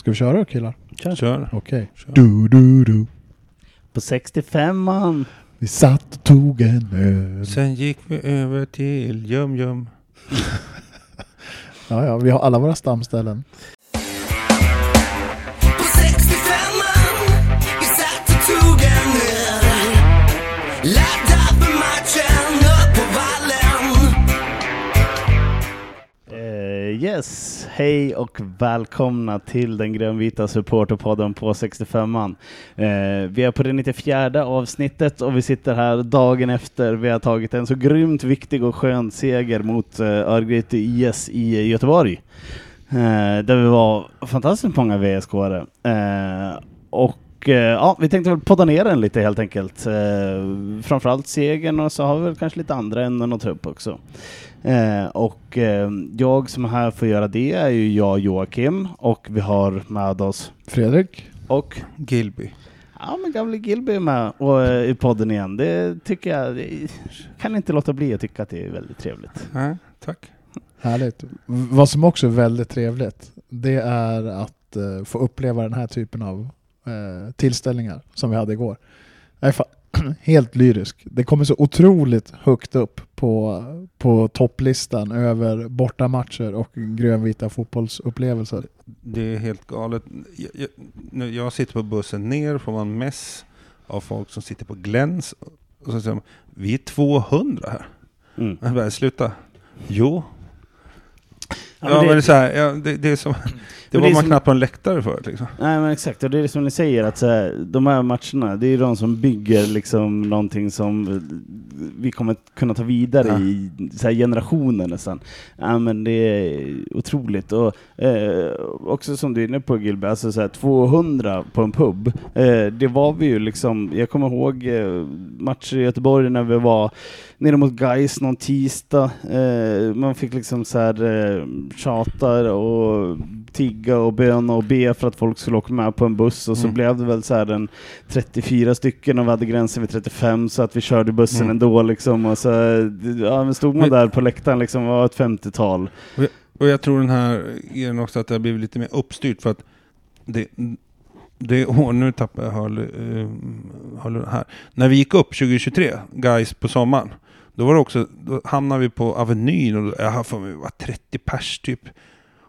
Ska vi köra killar? Kör. Okej. Du, du, du. På 65an. Vi satt och tog en öl. Sen gick vi över till Jum Jum. Ja, ja, vi har alla våra stamställen. På 65an vi satt och tog en öl Laddad för matchen upp på vallen Eh, yes, hej och välkomna till den grönvita supporterpodden på 65an. Eh, vi är på det 94 avsnittet och vi sitter här dagen efter vi har tagit en så grymt viktig och skön seger mot eh, Örgryte IS i Göteborg. Eh, där vi var fantastiskt många VSK-are. Eh, och eh, ja, vi tänkte väl podda ner den lite helt enkelt. Eh, framförallt segern och så har vi väl kanske lite andra ämnen att ta upp också. Eh, och jag som är här för att göra det är ju jag Joakim och vi har med oss Fredrik? och Gilby. ja men gamle Gilby är med och, i podden igen. Det tycker jag, det kan inte låta bli att tycka att det är väldigt trevligt. Nej, tack. Härligt. Vad som också är väldigt trevligt, det är att få uppleva den här typen av eh, tillställningar som vi hade igår. Jag är helt lyrisk. Det kommer så otroligt högt upp på, på topplistan över bortamatcher och grönvita fotbollsupplevelser. Det är helt galet. Jag, jag, när jag sitter på bussen ner får man mess av folk som sitter på gläns. Och så säger de, vi är 200 här. Mm. Jag bara, sluta. Jo. Ja, men men det- är så här, ja, det, det är som... Det var det man som- knappt på en läktare förut liksom. Nej men exakt, och det är som ni säger att så här, de här matcherna, det är de som bygger liksom någonting som eh, vi kommer kunna ta vidare Ja. i så här, generationer nästan. Ja men det är otroligt. Och eh, också som du är inne på Gilby, alltså så här, 200 på en pub, eh, det var vi ju liksom, jag kommer ihåg eh, matcher i Göteborg när vi var nere mot Gais någon tisdag. Eh, man fick liksom så här eh, tjata och tigga och böna och be för att folk skulle åka med på en buss och så Mm. blev det väl så här en 34 stycken och vi hade gränsen vid 35 så att vi körde bussen Mm. ändå liksom och så ja, men stod man där på läktaren liksom var ett 50-tal. Och jag tror den här grejen också att det har blivit lite mer uppstyrt för att det, det åh, nu tappar jag hörlu, uh, hörlu, här. När vi gick upp 2023, guys på sommaren, då var det också, då hamnade vi på Avenyn och jag har för mig var 30 pers typ.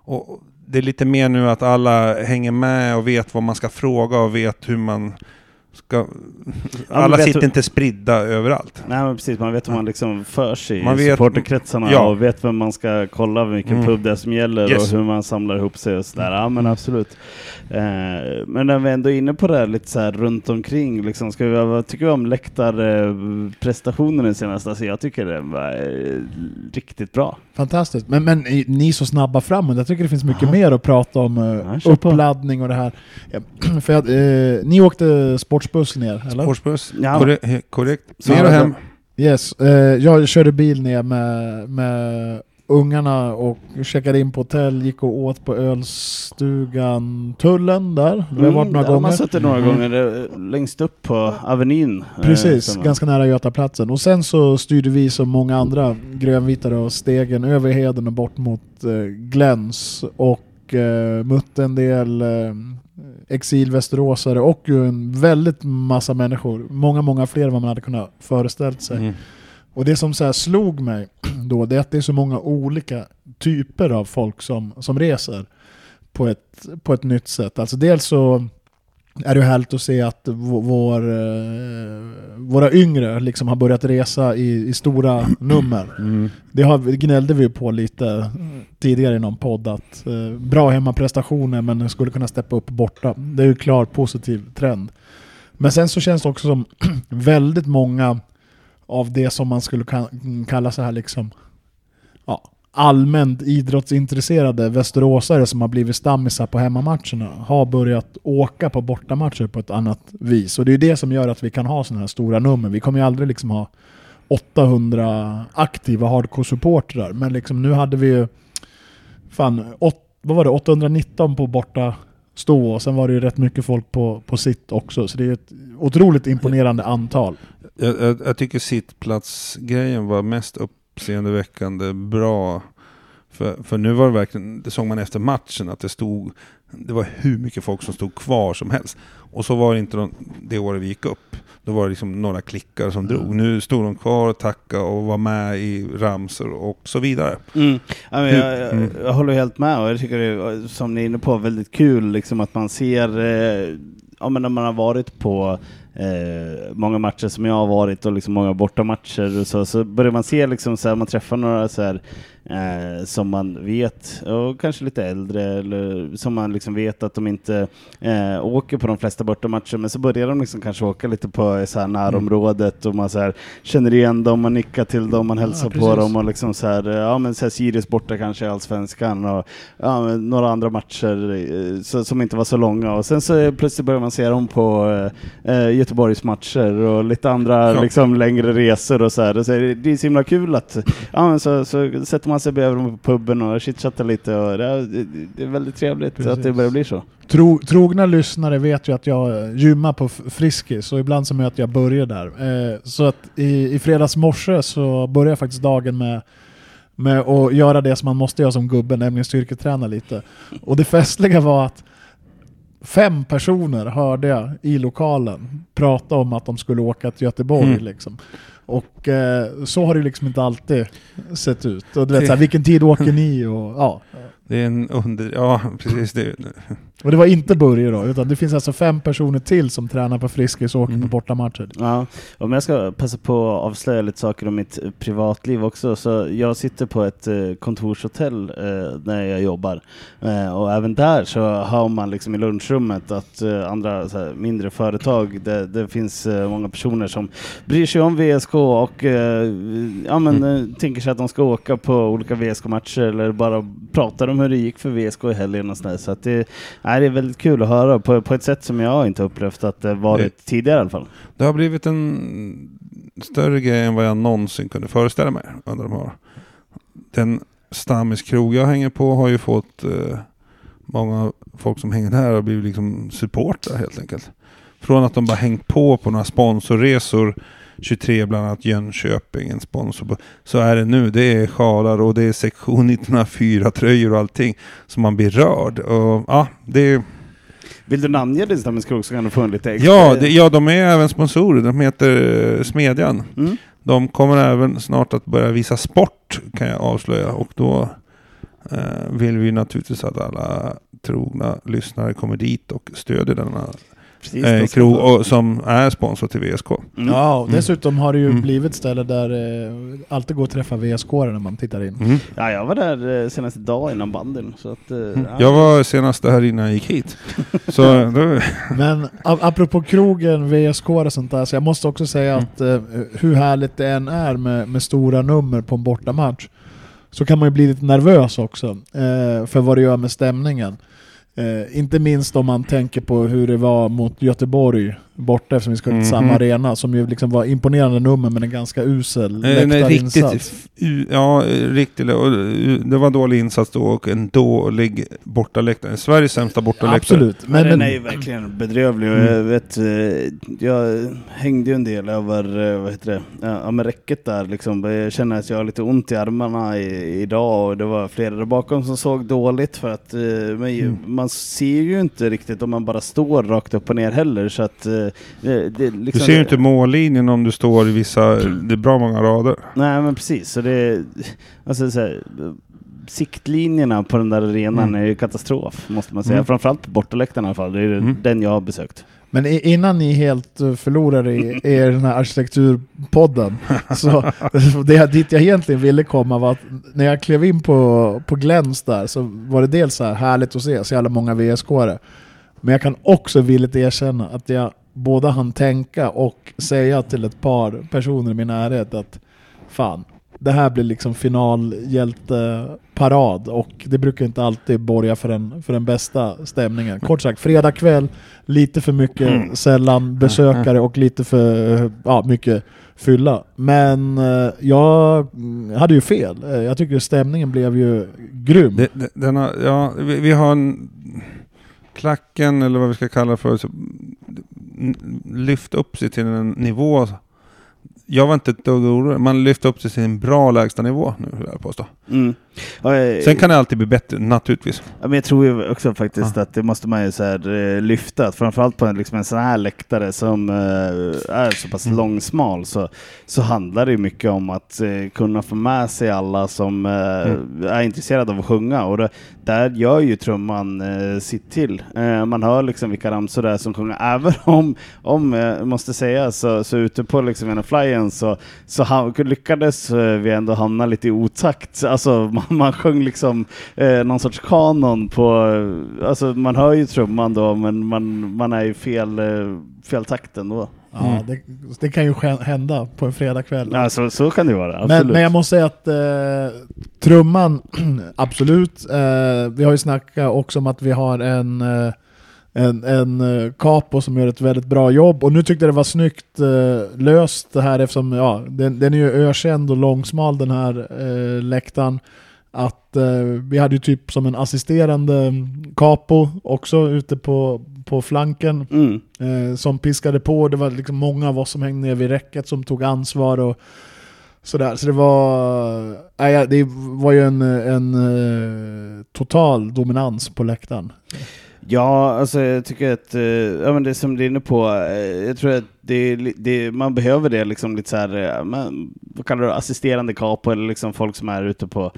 Och det är lite mer nu att alla hänger med och vet vad man ska fråga och vet hur man ska... alla vet sitter hur- inte spridda överallt. Nej men precis, man vet hur man liksom för sig Man i supporterkretsarna ja. och vet vem man ska kolla, vilken Mm. pub det är som gäller Yes. och hur man samlar ihop sig och sådär. Ja men absolut. Eh, men när vi ändå är inne på det här lite så här runt omkring, liksom, ska vi, vad tycker vi om läktarprestationen i senaste? Alltså, jag tycker det var eh, riktigt bra. Fantastiskt. Men, men ni är så snabba framåt. Jag tycker det finns mycket mer att prata om. eh, Ja, uppladdning och det här. Ja, för att, eh, ni åkte sportsbuss ner, eller? Sportsbuss, Ja. korrekt. he- korrekt. Så Ner och hem. Yes, eh, jag körde bil ner med, med ungarna och checkade in på hotell, gick och åt på ölstugan Tullen där. Vi har varit några Mm, där har gånger. Man suttit några Mm. gånger eh, längst upp på Avenyn. eh, Precis, som- ganska nära Götaplatsen. Och sen så styrde vi som många andra grönvitare och stegen över heden och bort mot eh, Gläns och eh, mötte en del eh, exilvästeråsare och ju en väldigt massa människor. Många, många fler än vad man hade kunnat föreställt sig. Mm. Och det som så här slog mig då, det är att det är så många olika typer av folk som, som reser på ett, på ett nytt sätt. Alltså dels så är det härligt att se att vår, eh, våra yngre liksom har börjat resa i, i stora nummer. Mm. Det har, gnällde vi på lite tidigare i någon podd att eh, bra hemmaprestationer men skulle kunna steppa upp borta. Det är ju klart positiv trend. Men sen så känns det också som väldigt många av det som man skulle ka- kalla så här liksom ja, allmänt idrottsintresserade västeråsare som har blivit stammisar på hemmamatcherna har börjat åka på bortamatcher på ett annat vis. Och det är det som gör att vi kan ha sådana här stora nummer. Vi kommer ju aldrig liksom ha 800 aktiva hardcore-supportrar, men liksom nu hade vi ju fan, åt, vad var det, 819 på borta stå och sen var det ju rätt mycket folk på, på sitt också. Så det är ett otroligt imponerande antal. Jag, jag, jag tycker sittplatsgrejen var mest uppseendeväckande bra. För För, nu var det verkligen, det såg man efter matchen att det stod, det var hur mycket folk som stod kvar som helst. Och så var det inte de, det året vi gick upp. Då var det liksom några klickar som drog. Nu stod de kvar och tackade och var med i ramsor och så vidare. Mm. Ja, jag, jag, Mm. jag håller helt med och jag tycker det är, som ni är inne på, väldigt kul liksom att man ser, eh, ja men när man har varit på eh, många matcher som jag har varit och liksom många bortamatcher och så, så börjar man se liksom så här, man träffar några så här eh, som man vet, och kanske lite äldre, eller som man liksom vet att de inte eh, åker på de flesta bortamatcher, men så börjar de liksom kanske åka lite på så här närområdet och man så här, känner igen dem, man nickar till dem, man hälsar på precis. dem och liksom så här, ja men så här Sirius borta kanske i Allsvenskan och ja, några andra matcher eh, så, som inte var så långa och sen så plötsligt börjar man se dem på eh, eh, Göteborgs matcher och lite andra Ja. liksom längre resor och så här. Och så är det, det är så himla kul att ja, men så, så sätter man sig dem på puben och chitchattar lite och det, är- det, är väldigt trevligt att det Precis. börjar bli så. Tro, trogna lyssnare vet ju att jag gymmar på Friskis och ibland så möter jag Börje där. Eh, så att i, i fredags morse så började jag faktiskt dagen med, med att göra det som man måste göra som gubbe, nämligen styrketräna lite. Och det festliga var att fem personer hörde jag i lokalen prata om att de skulle åka till Göteborg. Mm. Liksom. Och eh, så har det liksom inte alltid sett ut. Och du vet, så här, vilken tid åker ni? Och, ja. Det är en under... Ja, precis. Det, Och det var inte Börje då, utan det finns alltså fem personer till som tränar på Friskis och åker Mm. på bortamatcher. Ja, om jag ska passa på att avslöja lite saker om mitt eh, privatliv också. Så jag sitter på ett eh, kontorshotell eh, när jag jobbar. Eh, och även där så hör man liksom i lunchrummet att eh, andra så här, mindre företag, det, det finns eh, många personer som bryr sig om VSK och eh, ja, men, eh, tänker sig att de ska åka på olika VSK-matcher eller bara pratar om hur det gick för VSK i helgen och sådär. Så att det, nej, det är väldigt kul att höra på, på ett sätt som jag inte upplevt att det varit tidigare i alla fall. det har blivit en större grej än vad jag någonsin kunde föreställa mig under de här. Den stammiskrog jag hänger på har ju fått eh, många folk som hänger där och blivit liksom supportrar helt enkelt. Från att de bara hängt på på några sponsorresor 23 bland annat Jönköping, en sponsor på, så är det nu. Det är sjalar och det är sektion 1904 tröjor och allting. Så man blir rörd. Och, ja, det är, Vill du namnge din Stammens så kan du få en lite extra. ja, det, ja, de är även sponsorer. De heter eh, Smedjan. Mm. De kommer även snart att börja visa sport kan jag avslöja och då eh, vill vi naturligtvis att alla trogna lyssnare kommer dit och stödjer denna Precis, eh, krog och, som är sponsor till VSK. Mm. Ja, och dessutom har det ju Mm. blivit ställe där eh, alltid går att träffa VSK när man tittar in. Mm. Ja, jag var där eh, senast idag innan bandyn. Så att, eh, ja. Jag var senast där innan jag gick hit. Så då, Men apropå krogen, VSK och sånt där, så jag måste också säga Mm. att eh, hur härligt det än är med, med stora nummer på en bortamatch, så kan man ju bli lite nervös också eh, för vad det gör med stämningen. Eh, inte minst om man tänker på hur det var mot Göteborg borta eftersom vi ska till Mhm. samma arena, som ju liksom var imponerande nummer men en ganska usel en läktarinsats. riktigt, ja, riktigt, och, uh, det var dålig insats då och en dålig bortaläktare. Sveriges sämsta bortaläktare. Absolut. Men, Men, den men, är ju verkligen bedrövlig och Mm. jag vet, eh, jag hängde ju en del över, eh, vad heter det, ja, med räcket där liksom. Jag känner att jag har lite ont i armarna i, idag och det var flera där bakom som såg dåligt för att eh, men, Mm. man ser ju inte riktigt om man bara står rakt upp och ner heller så att eh, det, det, liksom, Du ser ju inte mållinjen om du står i vissa, det är bra många rader. Nej men precis, så det alltså, så här, siktlinjerna på den där arenan Mm. är ju katastrof måste man säga. Mm. Framförallt på bortaläktarna i alla fall, det är Mm. den jag har besökt. men innan ni helt eh, förlorar i, i den här arkitekturpodden, så det dit jag egentligen ville komma var att när jag klev in på, på Gläns där så var det dels så här härligt att se så jävla många VSK-are. Men jag kan också villigt erkänna att jag både hann tänka och säga till ett par personer i min närhet att fan, det här blir liksom finalhjälteparad och det brukar inte alltid borga för den, för den bästa stämningen. Kort sagt, fredag kväll, lite för mycket Mm. sällan besökare och lite för ja, mycket fylla. Men eh, jag mm, hade ju fel. Eh, Jag tycker stämningen blev ju grym. Det, det, denna, ja, vi, vi har en klacken eller vad vi ska kalla det för, så, lyft upp sig till en nivå. Jag var inte ett dugg orolig. Man lyfte upp sig till en bra lägstanivå nu, vill jag påstå. Mm. Ja, Sen kan det alltid bli bättre, naturligtvis. Ja, men jag tror ju också faktiskt att det måste man ju så här, eh, lyfta. Att Framförallt på en, liksom en sån här läktare som eh, är så pass långsmal så, så handlar det mycket om att eh, kunna få med sig alla som eh, är intresserade av att sjunga. Och det, där gör ju trumman sitt till. Man hör liksom vilka ramsor det är som sjunger. Även om, om jag måste säga, så, så ute på liksom en flyen så, så lyckades vi ändå hamna lite i otakt. Alltså man, man sjöng liksom eh, någon sorts kanon på, alltså man hör ju trumman då men man, man är i fel, eh, fel takt ändå. Ja, det, det kan ju hända på en fredagkväll. Ja, så, så kan det vara, Men, absolut. men jag måste säga att eh, trumman, absolut. Eh, vi har ju snackat också om att vi har en, eh, en, en eh, capo som gör ett väldigt bra jobb. Och nu tyckte jag det var snyggt eh, löst det här eftersom ja, den, den är ju ökänd och långsmal den här eh, läktaren. Att eh, vi hade ju typ som en assisterande capo också ute på, på flanken Mm. eh, som piskade på. Det var liksom många av oss som hängde ner vid räcket som tog ansvar och sådär. Så det var, ja, det var ju en, en eh, total dominans på läktaren. Ja, alltså jag tycker att, eh, ja men det som du är inne på, jag tror att det, det, man behöver det liksom lite så här, eh, man, vad kallar du assisterande capo eller liksom folk som är ute på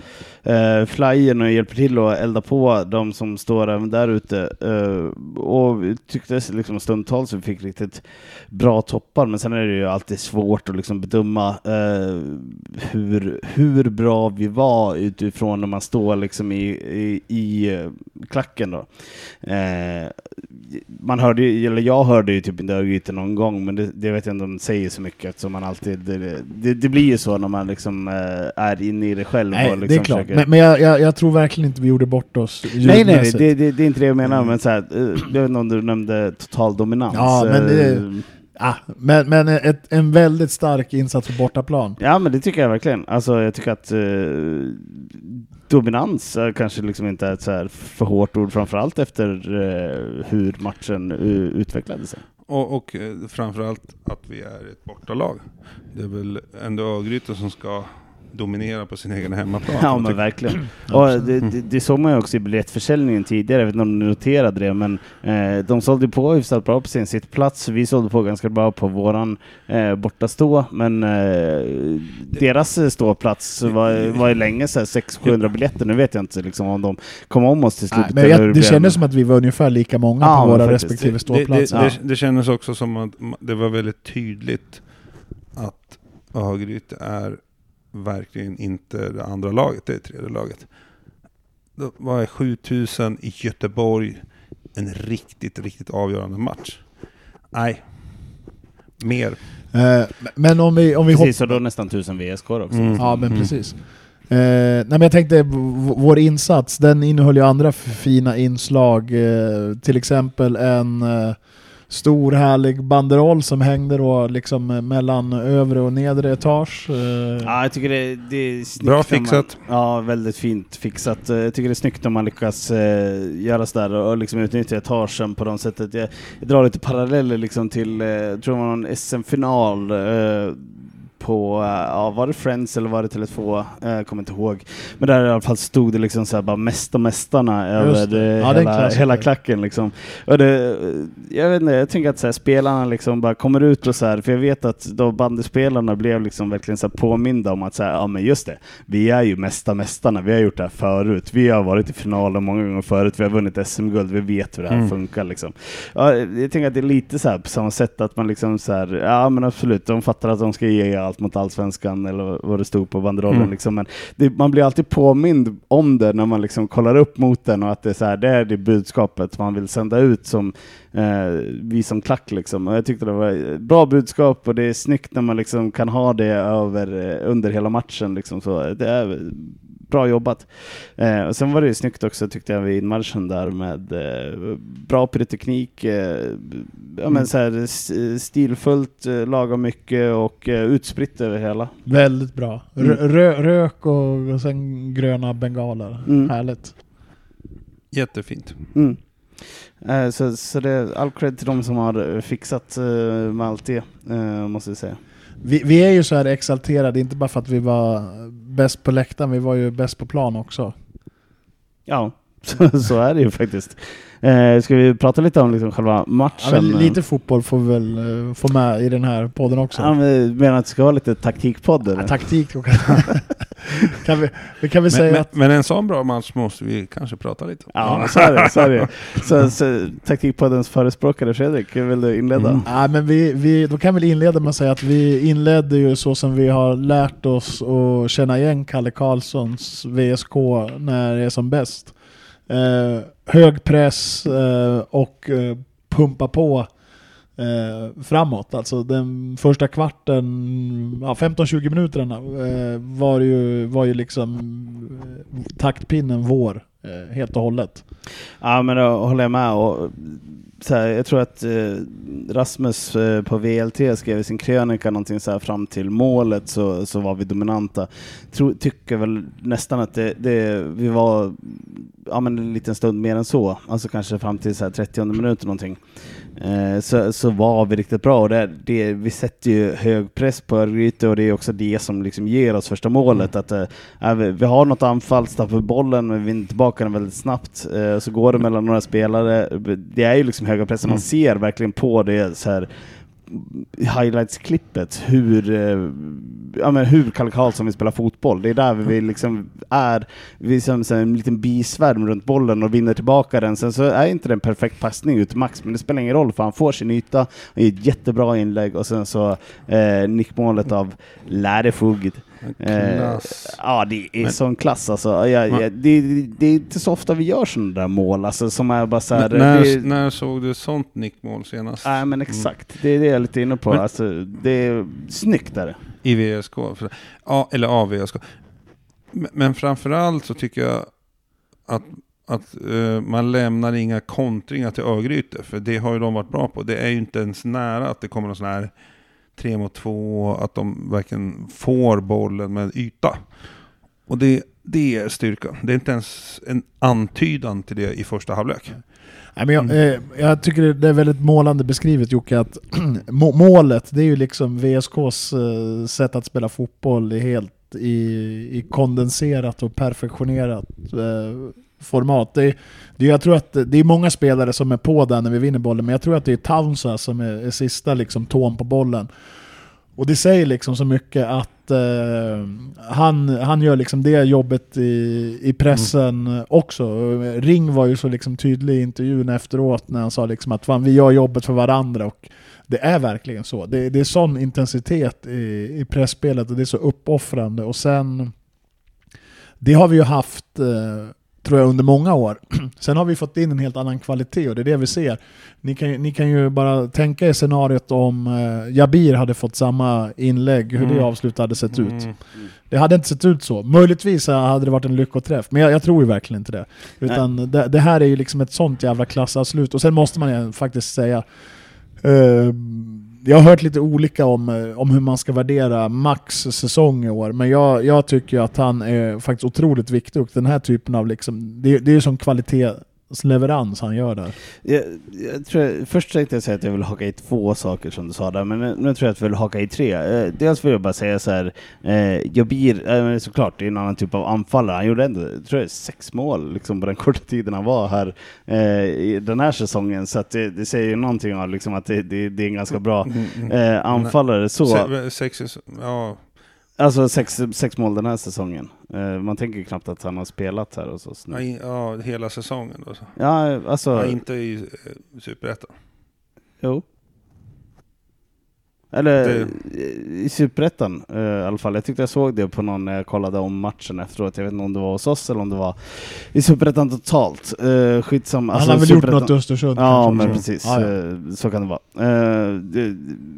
eh, flyern och hjälper till att elda på de som står även där ute. Eh, och vi tyckte liksom stundtals vi fick riktigt bra toppar, men sen är det ju alltid svårt att liksom bedöma eh, hur, hur bra vi var utifrån när man står liksom i, i, i eh, klacken då. Eh, man hörde ju, eller jag hörde ju typ inte Örgryte någon gång, men det, det vet jag inte om de säger så mycket eftersom man alltid, det, det, det blir ju så när man liksom eh, är inne i det själv. Nej, liksom det är klart. försöker- Men, men jag, jag, jag tror verkligen inte vi gjorde bort oss Nej, nej, det, det, det är inte det jag menar, men så här, eh, jag vet inte om du nämnde total dominans. Ja, men det- Ah, men men ett, en väldigt stark insats på bortaplan. Ja, men det tycker jag verkligen. Alltså, jag tycker att eh, dominans är kanske liksom inte är ett så här för hårt ord, framförallt efter eh, hur matchen utvecklade sig. Och, och eh, framförallt att vi är ett bortalag. Det är väl ändå Örgryte som ska dominera på sin egen hemmaplan. Ja, men verkligen. Och det, det, det såg man ju också i biljettförsäljningen tidigare, jag vet inte om du noterade det, men eh, de sålde på hyfsat bra på sin sittplats. Vi sålde på ganska bra på våran eh, bortastå, men eh, deras eh, ståplats var, var ju länge så här 600-700 biljetter. Nu vet jag inte liksom, om de kom om oss till slut. Nej, men jag, det blev. kändes som att vi var ungefär lika många Ja, på våra faktiskt. respektive det, det, ståplatser. det, det kändes också som att det var väldigt tydligt att Örgryte är verkligen inte det andra laget, det är tredje laget. Det var 7000 i Göteborg, en riktigt, riktigt avgörande match. Nej, mer. Eh, men om vi, om vi Precis, och då nästan 1000 VSK också. Mm. Ja, men Mm. precis. Eh, nej, men jag tänkte, vår insats, den innehöll ju andra fina inslag. Eh, till exempel en eh, stor härlig banderoll som hängde då liksom mellan övre och nedre etage. Eh, Ja, jag tycker det, det är snyggt. Bra fixat. Man, ja, väldigt fint fixat. Eh, Jag tycker det är snyggt om man lyckas eh, göra sådär och liksom utnyttja etagen på de sättet. Jag, jag drar lite paralleller liksom till, eh, tror var någon SM-final eh, på, eh, ja var det Friends eller var det Tele2? Eh, Jag kommer inte ihåg. Men där i alla fall stod det liksom såhär bara Mästa mästarna Just över Ja, hela, hela klacken liksom. Och det, jag vet inte, jag tänker att så här, spelarna liksom bara kommer ut och så här, för jag vet att då bandyspelarna blev liksom verkligen så här påminda om att så här, ja men just det, vi är ju mesta mästarna, vi har gjort det här förut, vi har varit i finalen många gånger förut, vi har vunnit SM-guld, vi vet hur det här Mm. funkar liksom. Ja, jag tänker att det är lite så här på samma sätt att man liksom så här, ja men absolut, de fattar att de ska ge allt mot allsvenskan eller vad det stod på banderollen Mm. liksom, men det, man blir alltid påmind om det när man liksom kollar upp mot den och att det är så här, det är det budskapet man vill sända ut som eh, vi som klack liksom. Och jag tyckte det var ett bra budskap och det är snyggt när man liksom kan ha det över, eh, under hela matchen liksom. Så det är bra jobbat. Eh, och sen var det ju snyggt också tyckte jag vid inmarschen där med eh, bra pyroteknik, eh, ja, men så här, stilfullt, eh, lagom mycket och eh, utspritt över hela. Väldigt bra. Mm. Rö, rö, rök och, och sen gröna bengaler. Mm. Härligt. Jättefint. Mm. Eh, så, så det är all cred till de som har fixat eh, det, eh, måste jag säga. Vi, vi är ju så här exalterade, inte bara för att vi var bäst på läktaren, vi var ju bäst på plan också. Ja, så, så är det ju faktiskt. Eh, ska vi prata lite om liksom själva Ja, matchen? men lite fotboll får vi väl eh, få med i den här podden också. Ja, men, menar att det ska vara lite taktikpodd eller? Ja, taktik kan vi, vi kan väl Men, säga men, att men en sån bra match måste vi kanske prata lite om. Ja, så är det. Så, är det. så, så taktikpoddens förespråkare Fredrik, vill du inleda? Mm. Ja, men vi, vi, då kan vi inleda med att säga att vi inledde ju så som vi har lärt oss att känna igen Kalle Karlssons VSK när det är som bäst. Eh, hög press eh, och eh, pumpa på eh, framåt. Alltså den första kvarten, ja, 15-20 minuterna eh, var ju, var ju liksom eh, taktpinnen vår eh, helt och hållet. Ja, men då håller jag med. Och, Typ så här, jag tror att eh, Rasmus eh, på VLT skrev i sin krönika någonting så här fram till målet så, så var vi dominanta. Tro, tycker väl nästan att det, det, vi var ja, men en liten stund mer än så. Alltså kanske fram till så här 30 minuter någonting. Eh, så, så var vi riktigt bra. Och det, det, vi sätter ju hög press på Örgryte och det är också det som liksom ger oss första målet. Att, eh, är vi, vi har något anfall, tappar bollen, men vi vinner tillbaka den väldigt snabbt. Eh, så går det mellan några spelare. Det är ju liksom höga pressen. Man ser verkligen på det så här highlights-klippet hur, eh, ja, men hur Kalle Karlsson vill spela fotboll. Det är där vi liksom är, vi är som en liten bisvärm runt bollen och vinner tillbaka den. Sen så är inte det en perfekt passning ut Max, men det spelar ingen roll för han får sin yta, han gör ett jättebra inlägg och sen så eh, nickmålet av Lärefugd. Eh, Klass. ja, det är Men- sån klass alltså. Ja, ja, det, det, det är inte så ofta vi gör sådana där mål alltså, som är bara så här, när, det, när såg du sånt nickmål senast? Nej men exakt, det är det jag är lite inne på. Men- alltså, det är snyggt är det. I VSK? Ja, eller av VSK. Men, men framförallt så tycker jag att, att eh, man lämnar inga kontringar till Örgryte. För det har ju de varit bra på. Det är ju inte ens nära att det kommer någon sån här tre mot två, att de verkligen får bollen med yta. Och det, det är styrkan. Det är inte ens en antydan till det i första halvlek. Nej, men jag, Mm. eh, jag tycker det är väldigt målande beskrivet Jocke, att må- målet det är ju liksom VSKs eh, sätt att spela fotboll helt i, i kondenserat och perfektionerat eh, format. Det, är- det, är- jag tror att det är många spelare som är på där när vi vinner bollen, men jag tror att det är Townsa som är, är sista liksom, tån på bollen. Och det säger liksom så mycket att eh, han, han gör liksom det jobbet i, i pressen också. Ring var ju så liksom tydlig i intervjun efteråt när han sa liksom att fan, vi gör jobbet för varandra. Och det är verkligen så. Det, det är sån intensitet i, i pressspelet och det är så uppoffrande. Och sen, det har vi ju haft eh, tror jag under många år. Sen har vi fått in en helt annan kvalitet och det är det vi ser. Ni kan, ni kan ju bara tänka er scenariot om eh, Jabir hade fått samma inlägg, hur det Mm. avslut hade sett ut. Mm. Det hade inte sett ut så. Möjligtvis hade det varit en lyckoträff, men jag, jag tror ju verkligen inte det. Utan det, det här är ju liksom ett sånt jävla klassavslut. Och sen måste man ju faktiskt säga, eh, jag har hört lite olika om, eh, om hur man ska värdera Max säsong i år, men jag, jag tycker att han är faktiskt otroligt viktig och den här typen av liksom, det, det är ju som kvalitet kvalitetsleverans han gör där. Jag, jag tror, först tänkte jag säga att jag vill haka i två saker som du sa där, men nu, nu tror jag att jag vill haka i tre. Eh, dels vill jag bara säga så här, eh, Jabir, eh, men såklart, det är en annan typ av anfallare. Han gjorde ändå, tror jag, sex mål liksom, på den korta tiden han var här eh, i den här säsongen, så att det, det säger ju någonting om liksom, att det, det, det är en ganska bra Mm. eh, anfallare. Så, Se- Sex, ja, alltså sex, sex mål den här säsongen. Eh, man tänker knappt att han har spelat här och så. ja, i- ja, hela säsongen då. så. Ja, alltså... Ja, inte i eh, Superettan. Jo. Eller Det- i Superettan eh, i alla fall. Jag tyckte jag såg det på någon när jag kollade om matchen efteråt. Jag vet inte om det var hos oss eller om det var i Superettan totalt. Uh, skitsamma. han har väl gjort något i Östersund Ja, men också. precis. Ja, ja. Eh, Så kan det vara. Eh, det,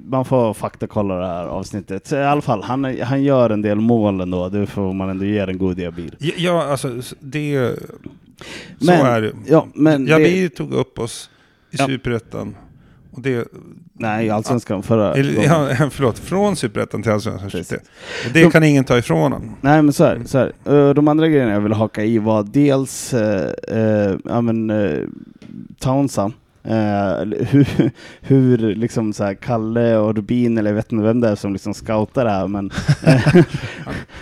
man får faktakolla det här avsnittet. Så I alla fall, han, han gör en del mål ändå. Det får man ändå ge en god bil. Ja, Ja, alltså det... Så Men- är det. Ja, men Jabir tog upp oss i Ja. Superettan. Och det... Nej, Allsvenskan förra ja, förlåt, från Superettan till Allsvenskan. Och det kan ingen ta ifrån honom. Nej men så här, så här. eh, de andra grejerna jag ville haka i var dels eh, eh, ja, men, eh, Townsa Eh, hur hur liksom så här Kalle och Rubin, eller jag vet inte vem det är som liksom scoutar det här, men, eh,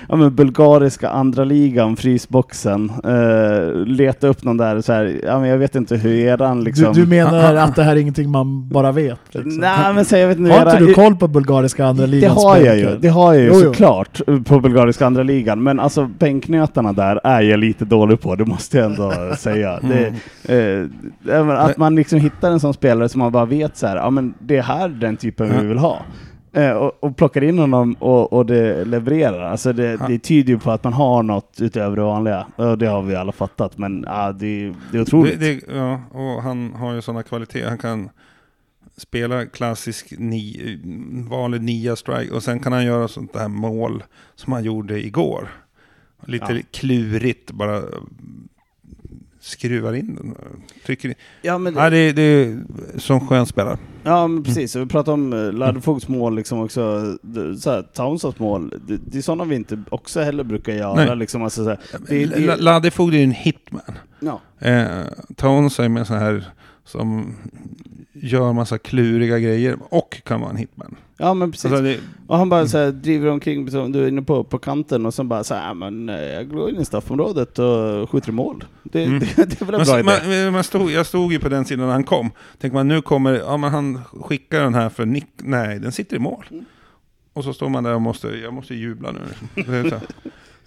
ja, men bulgariska andra ligan, frysboxen, eh, leta upp någon där så här, ja, men jag vet inte hur eran liksom... Du, du menar att det här är ingenting man bara vet? Liksom? Nej, men så, jag vet inte Har inte era- du koll på bulgariska andra det ligan? har jag ju, det har jag ju Jo, jo. såklart på bulgariska andra ligan. Men alltså bänknötarna där är jag lite dålig på, det måste jag ändå säga. Det, eh, det är att man liksom hittar en sån spelare som man bara vet så här, ja men det är här den typen vi Ja. vill ha. Eh, och, och plockar in honom och, och det levererar. Alltså det, Ja. det tyder ju på att man har något utöver det vanliga. Och det har vi alla fattat, men ja, det, det är otroligt. Det, det, ja, och han har ju sådana kvaliteter. Han kan spela klassisk ni, vanlig nia strike och sen kan han göra sånt där mål som han gjorde igår. Lite Ja. klurigt bara skruvar in den. Trycker in. ja, men, Ja, det, det är som skön spelare. Ja, men precis. Vi pratade om Laddefogs mål liksom också. Det- Så här, Townsends mål, det, det är sådana vi inte också heller brukar göra. Nej. Liksom, alltså, så här, det, det, Ladefogd är ju en hitman. ja. Eh, Tones är med så här som gör massa kluriga grejer och kan vara en hitman. ja, men precis. Alltså det, och han bara så här, driver omkring, som du är inne på, på kanten och sen bara så här, "Ja, men eh, jag går in i straffområdet och skjuter i mål. Det, Mm. det, det är väl en bra man, idé. man, man stod, jag stod ju på den sidan när han kom. Tänker man nu kommer, ja men han skickar den här för nick, nej den sitter i mål. Mm. Och så står man där och måste, jag måste jubla nu.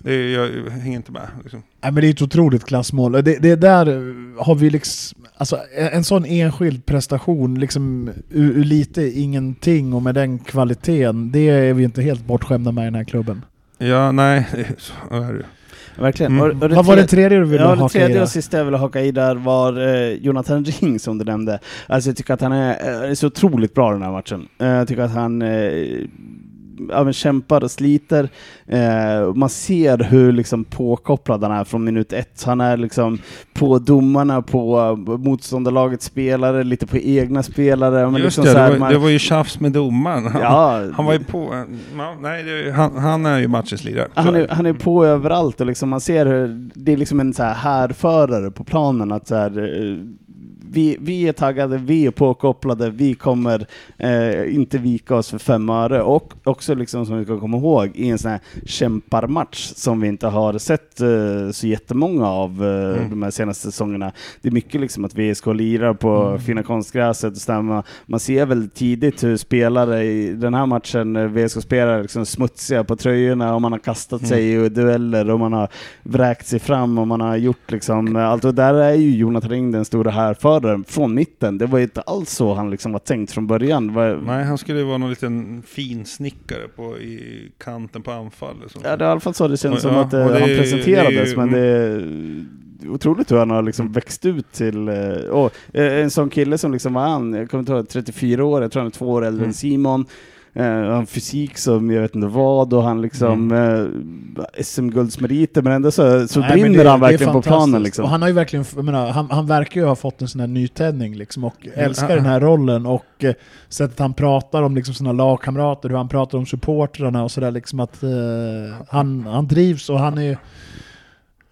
Det. Det är, jag hänger inte med. Liksom. Nej, men det är ett otroligt klassmål. Det, det där eh, har vi liksom... Alltså en sån enskild prestation, liksom ur, ur lite ingenting och med den kvaliteten, det är vi inte helt bortskämda med i den här klubben. Ja, nej, det så är det. Verkligen. Mm. Och, och Vad var det tre- tredje du ville Ja, det haka i tredje där? och sista jag ville haka i där var eh, Jonathan Ring som du nämnde. Alltså jag tycker att han är, eh, är så otroligt bra den här matchen. Eh, jag tycker att han eh, men kämpar och sliter. Eh, man ser hur liksom påkopplad han är från minut ett. Han är liksom på domarna, på motståndarlagets spelare, lite på egna spelare. Men Just liksom det, det, var, man- det var ju tjafs med domaren. Han, ja, han var ju på, nej, det, han, han är ju matchens lirare. Han är han är på överallt och liksom man ser hur det är liksom en så här härförare på planen. Att så här, eh, vi, vi är taggade, vi är påkopplade, vi kommer eh, inte vika oss för fem öre. Och också liksom som vi ska komma ihåg i en sån här kämparmatch som vi inte har sett eh, så jättemånga av eh, Mm. de här senaste säsongerna. Det är mycket liksom att VSK lirar på fina konstgräset och stämma. Man ser väl tidigt hur spelare i den här matchen, eh, VSK-spelare, liksom smutsiga på tröjorna och man har kastat sig i dueller och man har vräkt sig fram och man har gjort liksom allt. Och där är ju Jonathan Ring den stora härföraren från mitten. Det var ju inte alls så han liksom var tänkt från början. Var, Nej, han skulle ju vara någon liten finsnickare på, i kanten på anfall. Liksom. Ja, det är i alla fall så det känns som ja, att eh, han är- presenterades, det är- men det är otroligt hur han har liksom växt ut till... eh, och, eh, en sån kille som liksom var han, jag kommer inte ihåg, 34 år, jag tror han är två år äldre Mm. än Simon. Uh, han fysik som jag vet inte vad och han liksom eh, SM-guldsmeriter men ändå så, så Nej, brinner det- han verkligen på planen liksom. Och han har ju verkligen, jag menar, han, han verkar ju ha fått en sån här nytändning liksom och älskar ja. den här rollen och eh, sättet han pratar om liksom sina lagkamrater, hur han pratar om supportrarna och sådär liksom att eh, han, han drivs och han är ju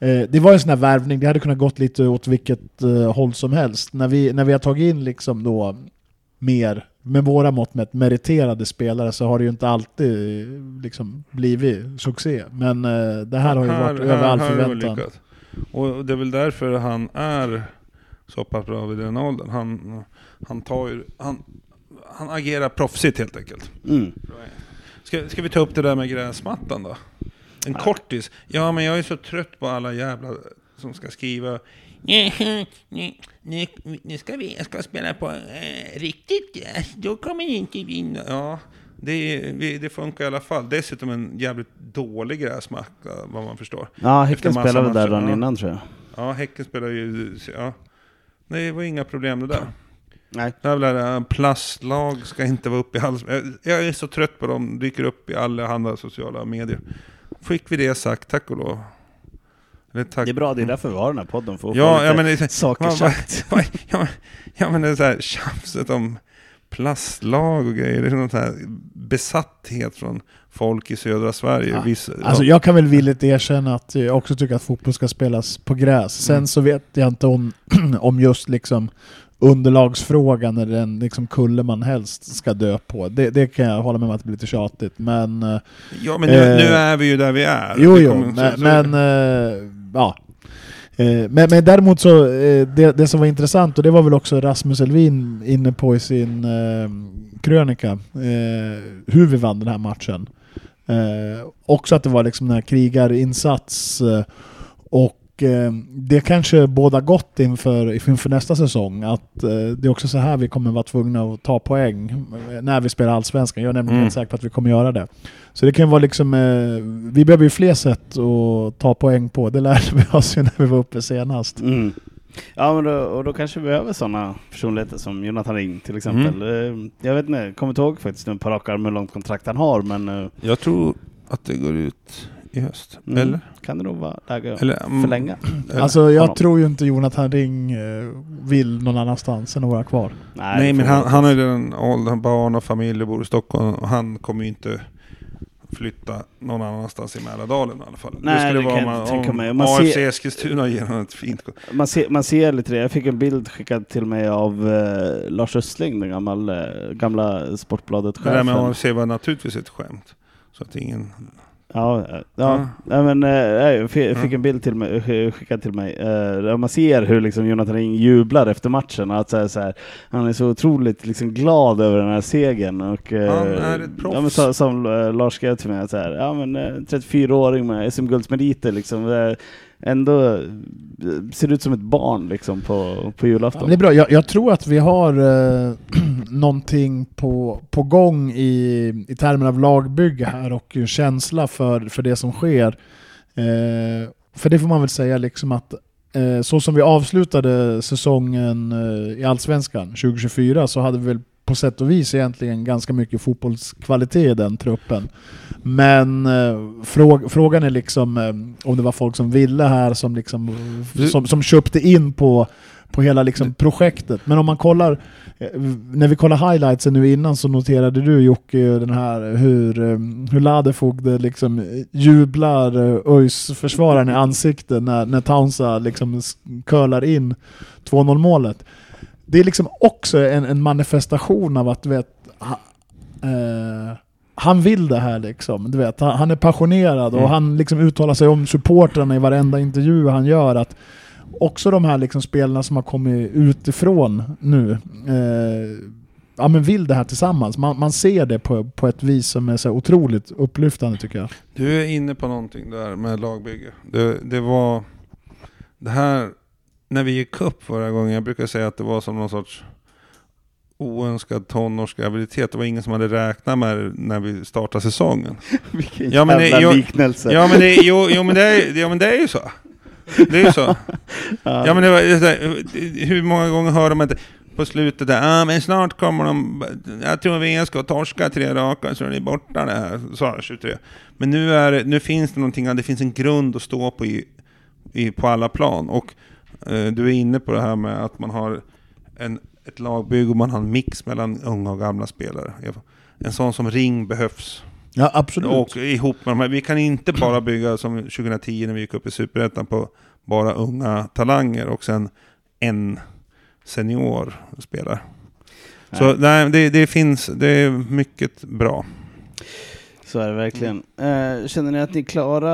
Eh, det var en sån här värvning, det hade kunnat gått lite åt vilket eh, håll som helst. När vi, när vi har tagit in liksom då mer, med våra mått mätt, meriterade spelare så har det ju inte alltid liksom blivit succé. Men eh, det här har ju varit över all förväntan. Och det är väl därför han är så pass bra vid den åldern. Han, han, tar ju, han, han agerar proffsigt helt enkelt. Mm. Ska, ska vi ta upp det där med gräsmattan då? En kortis. Ja, men jag är så trött på alla jävla som ska skriva nu, nu, ska vi jag ska spela på eh, riktigt gräs. Då kommer ni inte vinna. Ja, det, det funkar i alla fall. Dessutom en jävligt dålig gräsmatta, vad man förstår. Ja, Häcken spelade där dagen innan tror jag. Ja, Häcken spelar ju... Ja. Det var inga problem det där. Nej. Det här där, äh, plastlag ska inte vara uppe i hals... Jag- Jag är så trött på dem, dyker upp i alla andra sociala medier. Fick vi det sagt, tack och lov. Eller tack. Det är bra, det är därför vi har den här podden, för att Ja, få ja, men det, saker vad- sagt. vad- ja, men, ja, men det är så här tjafset om plastlag och grejer. Det är någon här besatthet från folk i södra Sverige. Ja, Vissa, Alltså jag kan väl villigt erkänna att jag också tycker att fotboll ska spelas på gräs. Sen Mm. så vet jag inte om, om just liksom underlagsfrågan är den liksom kulle man helst ska dö på. Det, det kan jag hålla med om att det blir lite tjatigt, men... eh, Ja, men nu, Eh, nu är vi ju där vi är. Jo, jo, men, men ja. Eh, men, men däremot så, eh, det, det som var intressant, och det var väl också Rasmus Elvin inne på i sin eh, krönika, eh, hur vi vann den här matchen. Eh, också att det var liksom den här krigarinsats eh, och eh, det kanske båda gott inför, inför nästa säsong. Att eh, det är också så här vi kommer vara tvungna att ta poäng eh, när vi spelar Allsvenskan. Jag är nämligen Mm. helt säker på att vi kommer göra det. Så det kan vara liksom, eh, vi behöver ju fler sätt att ta poäng på. Det lärde vi oss ju när vi var uppe senast. Mm. Ja, men då, och då kanske vi behöver sådana personligheter som Jonathan Ring till exempel. Mm. Jag vet inte, jag kommer inte ihåg faktiskt nu på rak arm hur långt kontrakt han har, men Jag tror att det går ut i höst. mm, Eller? kan det nog vara läge att Eller mm, förlänga. eller- Alltså jag honom. tror ju inte Jonathan Ring eh, vill någon annanstans än att vara kvar. Nej, det men han, han har ju den åldern, barn och familj och bor i Stockholm. Och han kommer ju inte flytta någon annanstans i Mälardalen i alla fall. Nej, det skulle det vara kan om, jag man- tänka om mig. Man AFC ser- Eskilstuna ger honom ett fint Man ser, man ser lite det. Jag fick en bild skickad till mig av eh, Lars Östling, den gamla, eh, gamla Det där Sportbladet-chefen. med AFC var naturligtvis ett skämt. Så att ingen... Ja, ja. Ja. Men, eh, jag fick, en bild till mig, sk- skickad till mig. Eh, där man ser hur liksom Jonathan Ring jublar efter matchen. Att så här, så här, han är så otroligt liksom, glad över den här segern. Och, eh, Han är ett proffs. Ja, men, så, som Lars skrev till mig, att så här, ja, men, eh, 34-åring med SM-guldsmeriter. Liksom, ändå eh, ser ut som ett barn liksom, på, på julafton. Ja, det är bra. Jag, jag tror att vi har eh, någonting på, på gång i, i termer av lagbygge här och känsla för, för det som sker. Eh, för det får man väl säga liksom att eh, så som vi avslutade säsongen eh, i Allsvenskan 2024 så hade vi väl på sätt och vis egentligen ganska mycket fotbollskvalitet i den truppen. Men eh, fråg, frågan är liksom eh, om det var folk som ville här som, liksom, som, som köpte in på, på hela liksom projektet. Men om man kollar, eh, när vi kollar highlightsen nu innan så noterade du Jocke den här hur, eh, hur Ladefogde liksom jublar eh, ÖIS försvararen i ansiktet när, när Taunsa liksom curlar in 2-0 målet. Det är liksom också en, en manifestation av att vet, ha, eh, han vill det här liksom. Du vet, han, han är passionerad och Mm. han liksom uttalar sig om supportrarna i varenda intervju han gör. Att också de här liksom spelarna som har kommit utifrån nu eh, ja, men vill det här tillsammans. Man, man ser det på, på ett vis som är så otroligt upplyftande tycker jag. Du är inne på någonting där med lagbygge. Det, det var... Det här... När vi gick upp förra gången, jag brukar säga att det var som någon sorts oönskad tonårsgraviditet. Det var ingen som hade räknat med det när vi startade säsongen. Vilken Ja, men det- jävla jag- liknelse. Ja men det, jo, jo, men det är, ja, men det är ju så. Det är ju så. Ja men det var, det hur många gånger hör man inte på slutet där, ah, men snart kommer de, jag tror vi ska torska tre raka så är ni borta det här, sa 23. Men nu, är, det- nu finns det någonting, det finns en grund att stå på i, i, på alla plan. Och du är inne på det här med att man har en, ett lagbygge och man har en mix mellan unga och gamla spelare. En sån som Ring behövs. Ja absolut. Och ihop med de här, vi kan inte bara bygga som 2010 när vi gick upp i Superettan på bara unga talanger och sen en senior spelare. Så nej, det, det finns, det är mycket bra. Så är det verkligen. Eh, känner ni att ni klara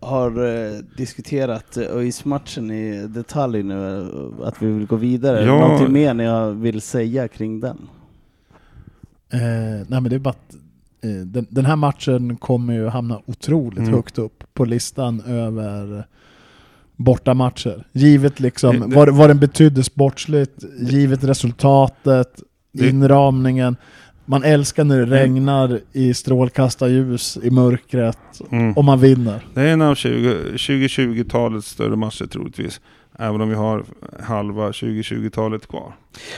har eh, diskuterat eh, ÖIS-matchen i detalj nu? Att vi vill gå vidare? Ja. Någonting mer ni vill säga kring den? Eh, nej men det är bara att eh, den, den här matchen kommer ju hamna otroligt Mm. högt upp på listan över bortamatcher. Givet liksom Det- det- vad, vad den betydde sportsligt, givet resultatet, Det- inramningen. Man älskar när det regnar i strålkastarljus i mörkret Mm. och man vinner. Det är en av 20 2020-talets större matcher troligtvis. Även om vi har halva 2020-talet kvar.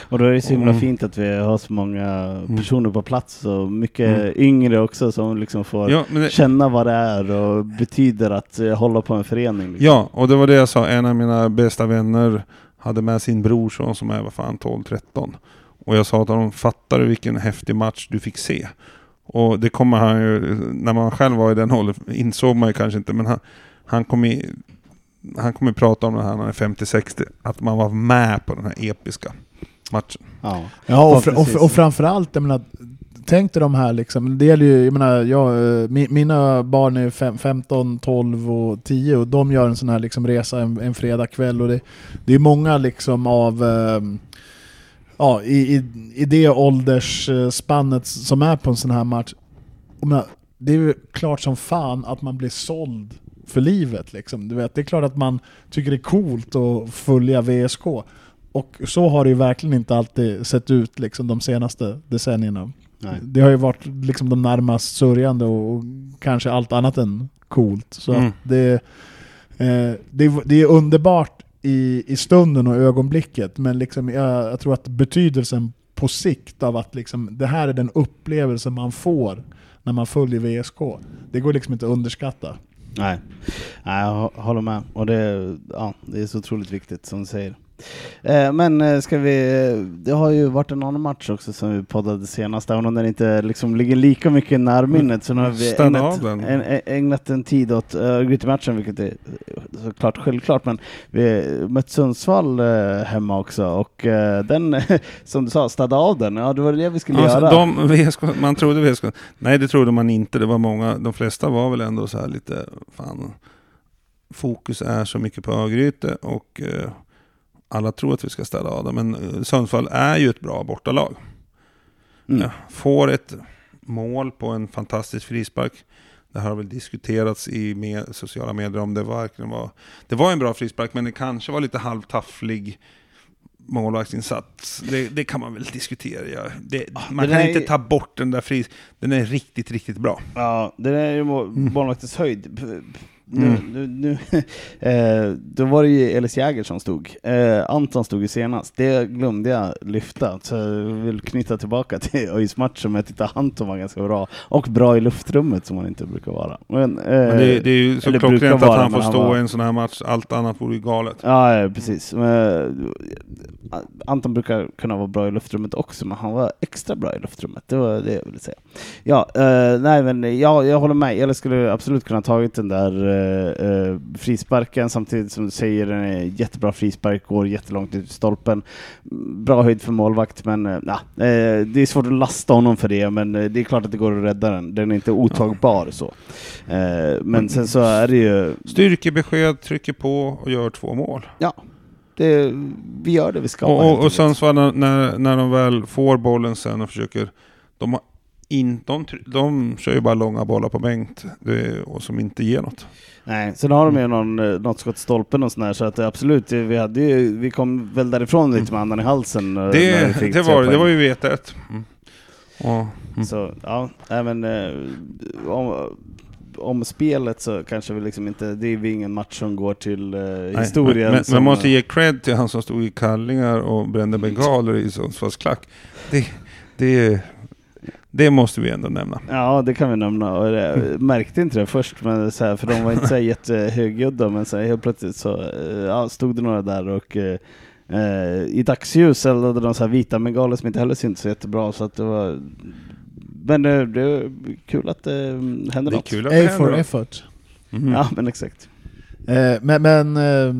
Och då är det så himla Mm. fint att vi har så många personer på plats och mycket Mm. yngre också som liksom får Ja, det, känna vad det är och betyder att eh, hålla på en förening. Liksom. ja, och det var det jag sa. En av mina bästa vänner hade med sin brorson som är vad fan 12-13. Och jag sa till honom, fattar du vilken häftig match du fick se? Och det kommer han ju, när man själv var i den åldern, insåg man ju kanske inte, men han, han kommer i- han kommer prata om det här när han är 50-60, att man var med på den här episka. matchen. Ja. Ja, och, fr- och, och framförallt, jag menar, tänk dig de här liksom, det gäller ju, jag menar, jag, eh, mi, mina barn är fem, 15, 12 och 10 och de gör en sån här liksom resa en, en fredagkväll och det, det är många liksom av ehm, Ja, i, i, i det åldersspannet som är på en sån här match. Menar, Det är ju klart som fan att man blir såld för livet. Liksom. Du vet, det är klart att man tycker det är coolt att följa VSK. Och så har det ju verkligen inte alltid sett ut liksom, de senaste decennierna. Nej. Det har ju varit liksom de närmast sörjande och, och kanske allt annat än coolt. Så Mm. det, eh, det, det är underbart i, i stunden och ögonblicket, men liksom jag, jag tror att betydelsen på sikt av att liksom, det här är den upplevelse man får när man följer VSK. Det går liksom inte att underskatta. Nej. Nej, jag håller med. Och det, ja, det är så otroligt viktigt som du säger. Eh, men eh, ska vi, det har ju varit en annan match också som vi poddade senast, även om den inte liksom ligger lika mycket i närminnet så nu har vi ägnat, en, ägnat en tid åt Gritty-matchen, vilket är eh, såklart självklart, men vi mött Sundsvall eh, hemma också och eh, den, som du sa, städa av den, ja det var det vi skulle Alltså, göra. de, VSK, man trodde VSK, nej det trodde man inte. Det var många, de flesta var väl ändå så här lite, fan, fokus är så mycket på Örgryte och eh, alla tror att vi ska ställa av dem. Men eh, Sundsvall är ju ett bra bortalag. Mm. Ja, får ett mål på en fantastisk frispark. Det har väl diskuterats i med, sociala medier om det verkligen var... Det var en bra frispark men det kanske var lite halvtafflig målvaktsinsats. Det, det kan man väl diskutera. Ja. Det, man det kan där inte är- ta bort den där fris... Den är riktigt, riktigt bra. Ja, det är ju må- målvaktens höjd. Nu, Mm. nu, nu, eh, då var det ju Elis Jäger som stod. Eh, Anton stod ju senast. Det glömde jag lyfta. Så jag vill knyta tillbaka till ÖIS-matchen. Men jag tyckte Anton var ganska bra. Och bra i luftrummet som han inte brukar vara. Men, eh, Men det, det är ju så klockrent att vara, han får stå var- i en sån här match. Allt annat vore ju galet. Ja, precis. Men, Anton brukar kunna vara bra i luftrummet också, men han var extra bra i luftrummet. Det var det jag ville säga. Ja, nej men ja, jag håller med. Eller skulle absolut kunna tagit den där eh, eh, frisparken samtidigt som du säger, den är jättebra frispark, går jättelångt ut i stolpen. Bra höjd för målvakt, men eh, nah, eh, det är svårt att lasta honom för det, men eh, det är klart att det går att rädda den. Den är inte otagbar så. Eh, men sen så är det ju Styrkebesked, trycker på och gör två mål. Ja, det, vi gör det vi ska. Och, och, och enkelt. Sundsvall när- när, när de väl får bollen sen och försöker... De, har in, de, de kör ju bara långa bollar på Bengt det, och som inte ger något. Nej, sen har de ju någon, eh, något skott i stolpen och sådär, så att det absolut, vi, hade ju, vi kom väl därifrån lite med andan i halsen. eh, när vi Det, fick det, tre var, det var ju vet ett. Mm. Och, mm. Så ja, nej, men eh, om, om spelet så kanske vi liksom inte, det är ju ingen match som går till eh, Nej, historien. Men, men som, man måste eh, ge cred till han som stod i kallingar och brände bengaler i Sundsvalls klack. Det, det, det måste vi ändå nämna. Ja, det kan vi nämna. Och det, märkte inte det först, men så här, för de var inte så här jättehögljudda, men så här, helt plötsligt så eh, ja, stod det några där och eh, eh, i dagsljus eldade de så här vita bengaler som inte heller syntes så jättebra. Så att det var, men det, det är kul att det händer Det är något. kul att A for effort. Mhm. Ja, men exakt. Eh, men men eh,